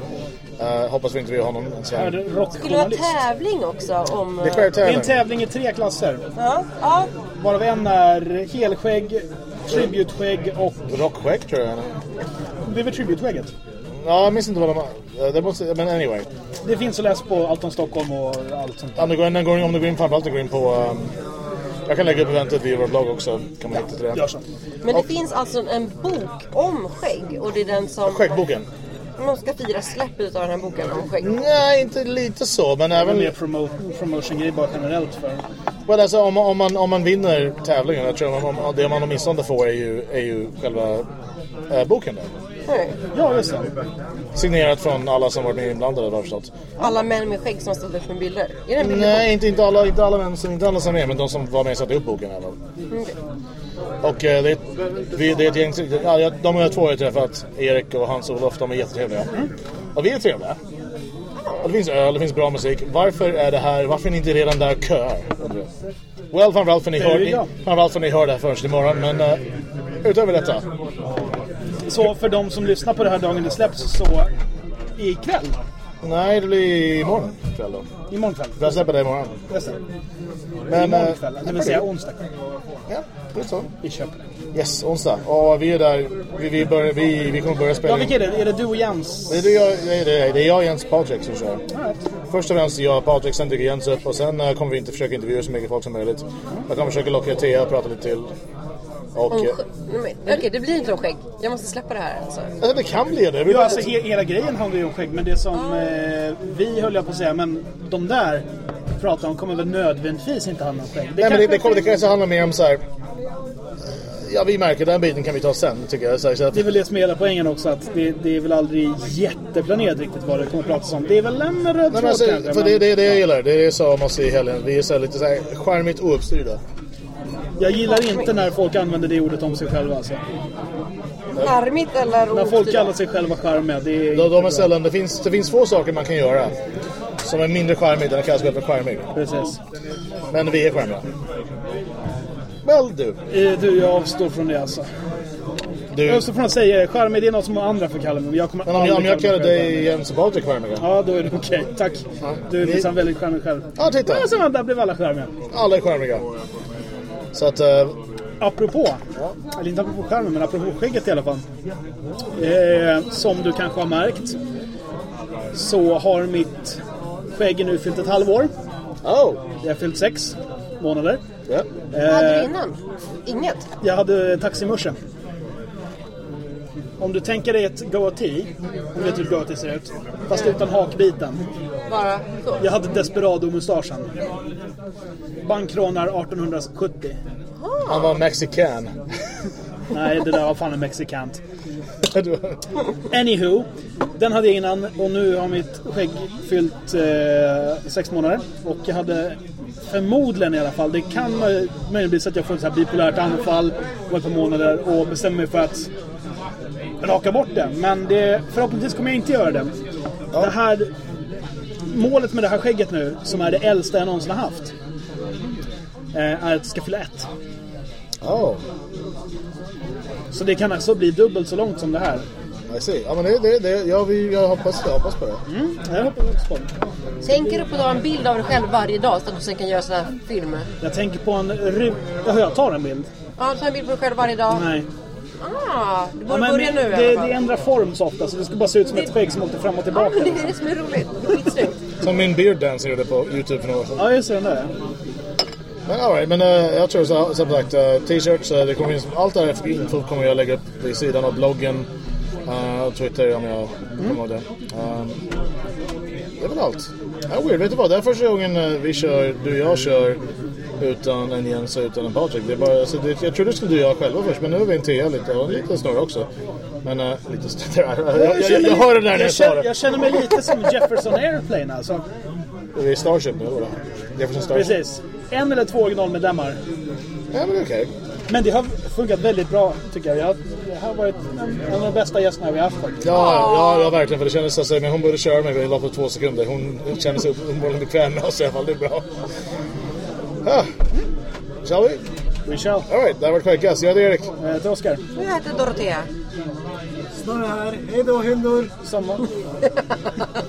Uh, hoppas vi intervjuar honom en Är det sväng. Skulle det vara tävling också om... Det Det är en tävling. tävling i tre klasser. Ja, ja. Varav en är helskägg, tributskägg och... Rockskägg tror jag. Det är väl tributskägget? Ja, jag minns inte vad de har. Det måste, men anyway. Det finns att läsa på allt om Stockholm och allt sånt där. Om du går in, om du går in framförallt du går in på... Um, jag kan lägga upp eventet vid vår blogg också. Kan man hitta till det. Gör så. Men det finns alltså en bok om skägg och det är den som... Skäggboken. Man ska fira släppet av den här boken om skägg. Nej, inte lite så, men Det är även... mer promo promotion-grej bara generellt för. Well, alltså, om, man- om, man, om man vinner tävlingen, jag tror om, om, det man åtminstone får är ju, är ju själva eh, boken där. Nej. Ja, just det. Signerat från alla som varit med inblandade har jag förstått. Alla män med skägg som har ställt upp med bilder. Är det en bild Nej, inte, inte alla, inte alla män som inte alla som är men de som var med och satte upp boken i alla fall. Och eh, det, vi, det är ett gäng, ja, jag- de här två har jag träffat, Erik och Hans-Olof, de är jättetrevliga. Och vi är trevliga. Det finns öl, det finns bra musik. Varför är det här, varför är ni inte redan där och köar? Well, framförallt för ni hör, ni, framförallt för ni hör det här först imorgon, men uh, utöver detta. Så för de som lyssnar på det här dagen det släpps så ikväll, Nej, det blir imorgon kväll då. imorgon kväll. Jag släpper det imorgon. Men, Imorgon eh, kväll, det vill säga onsdag. Ja, det är så. Vi köper det. Yes, onsdag. Och vi är där, vi, vi, börjar, vi, vi kommer börja spela Ja, vilka är det? Är det du och Jens? Det är, det, jag, det, är, det, det är jag och Jens Patrik som kör. Right. Först och främst jag och Patrik, sen dyker Jens upp och sen eh, kommer vi inte försöka intervjua så mycket folk som möjligt. Jag kommer försöka locka Thea och prata lite till. Och, eh, Okej, det blir inte om skägg. Jag måste släppa det här alltså. alltså, det kan bli det. Ja, alltså he hela grejen handlar ju om skägg, men det som eh, vi höll jag på att säga, men de där pratar om kommer väl nödvändigtvis inte handla om skägg. Nej, men det, det, kommer, det finns- kanske handlar mer om så här. Ja, vi märker den biten kan vi ta sen tycker jag. Så, att, Det är väl det som är hela poängen också, att det, det är väl aldrig jätteplanerat riktigt vad det kommer att pratas om. Det är väl en röd tråd alltså, för men det, det är det jag gillar. Det är det jag sa om oss i helgen. Vi är så här, lite så här charmigt ouppstyrda. jag gillar inte när folk använder det ordet om sig själva. Alltså. Charmigt eller När folk kallar sig själva charmiga, det är De, de är sällan, det, finns, det finns få saker man kan göra som är mindre charmigt än att kalla sig själv för charmig. Precis. Men vi är charmiga. Well, du. Eh, Du, jag avstår från det alltså. Jag du avstår från att säga det. Charmig, det är något som andra får kalla mig. Men jag kommer men om, jag- om jag kallar dig Jens och Patrik charmiga. Ja, då är det okej. Tack. Du är minsann väldigt charmig själv. Ja, titta. Ja, så där blev alla charmiga. Alla är charmiga. Så att... eh, Apropå, eller inte apropå skärmen, men apropå skägget i alla fall. Eh, som du kanske har märkt så har mitt skägg nu fyllt ett halvår. oh! Jag har fyllt sex månader. Ja. Vad hade Eh, du innan? Inget? Jag hade taximusche. Om du tänker dig ett goatee, du vet hur ett goatee ser ut, fast utan hakbiten. Bara så? Jag hade Desperado-mustaschen. Bankrånar 1870. Han var mexican. Nej, det där var fan en mexikant. Anywho, den hade jag innan och nu har mitt skägg fyllt eh, sex månader. Och jag hade förmodligen i alla fall, det kan möj- möjligen bli så att jag får ett så här bipolärt anfall om ett par månader och bestämmer mig för att raka bort det. Men det, förhoppningsvis kommer jag inte göra det. Det här målet med det här skägget nu, som är det äldsta jag någonsin har haft, eh, är att det ska fylla ett. Oh, Så det kan alltså bli dubbelt så långt som det här. I see. Ja, men det, det, det, jag, vi, jag, hoppas, jag hoppas på det. Jag hoppas också på det. Tänker du på att ha en bild av dig själv varje dag så att du sen kan göra sådana här filmer? Jag tänker på en ru... Jaha, jag tar en bild. Ja, ta en bild på dig själv varje dag. Nej. Ah, du Ja, borde men börja nu i det, det ändrar form så ofta, så det ska bara se ut som ett skägg som åkte fram och Ja, tillbaka. men det är det som är roligt. Skitsnyggt. Som min beard dance gjorde på Youtube för några år sedan. Ja, just det, den där. Men alright, men uh, jag tror så, som sagt uh, t-shirts, uh, det kommer finnas, allt det här info kommer jag lägga upp vid sidan av bloggen. Uh, Twitter om jag kommer ihåg det. Um, det är väl allt. Ja, weird, vet du vad? Det är första gången uh, vi kör, du och jag kör utan en Jens och utan en Patrik. Det är bara, alltså, det, jag trodde det skulle du göra själva först, men nu är vi en tia lite och en liten snurr också. Men uh, lite snurr. Jag, jag, jag, jag hör det där när jag, jag sa känner, det. jag känner mig lite som Jefferson Airplane alltså. Vi är Starship nu, eller? Jefferson Starship. Precis. En eller två originalmedlemmar. Ja, men okej. Men det har funkat väldigt bra tycker jag. Jag har, jag har varit en, av de bästa gästerna vi har haft faktiskt. Ja, ja, ja, verkligen. För det kändes så att men hon började köra mig i loppet av två sekunder. Hon kände sig uppenbarligen bekväm med oss i alla fall. Det är bra. Ah. Shall we? We shall. Alright, det har varit skäggast. Jag heter Erik. Eh, till Oskar. Jag heter Dorotea. Snarare här. Hej då hundor. Samma.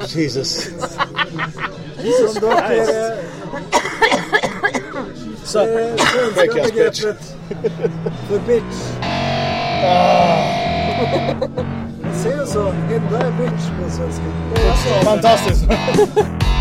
Jesus. Som är det Så, eh, svenska Veckans bitch. begreppet för bitch. Man säger så. Hundar är bitch på svenska. Fantastiskt.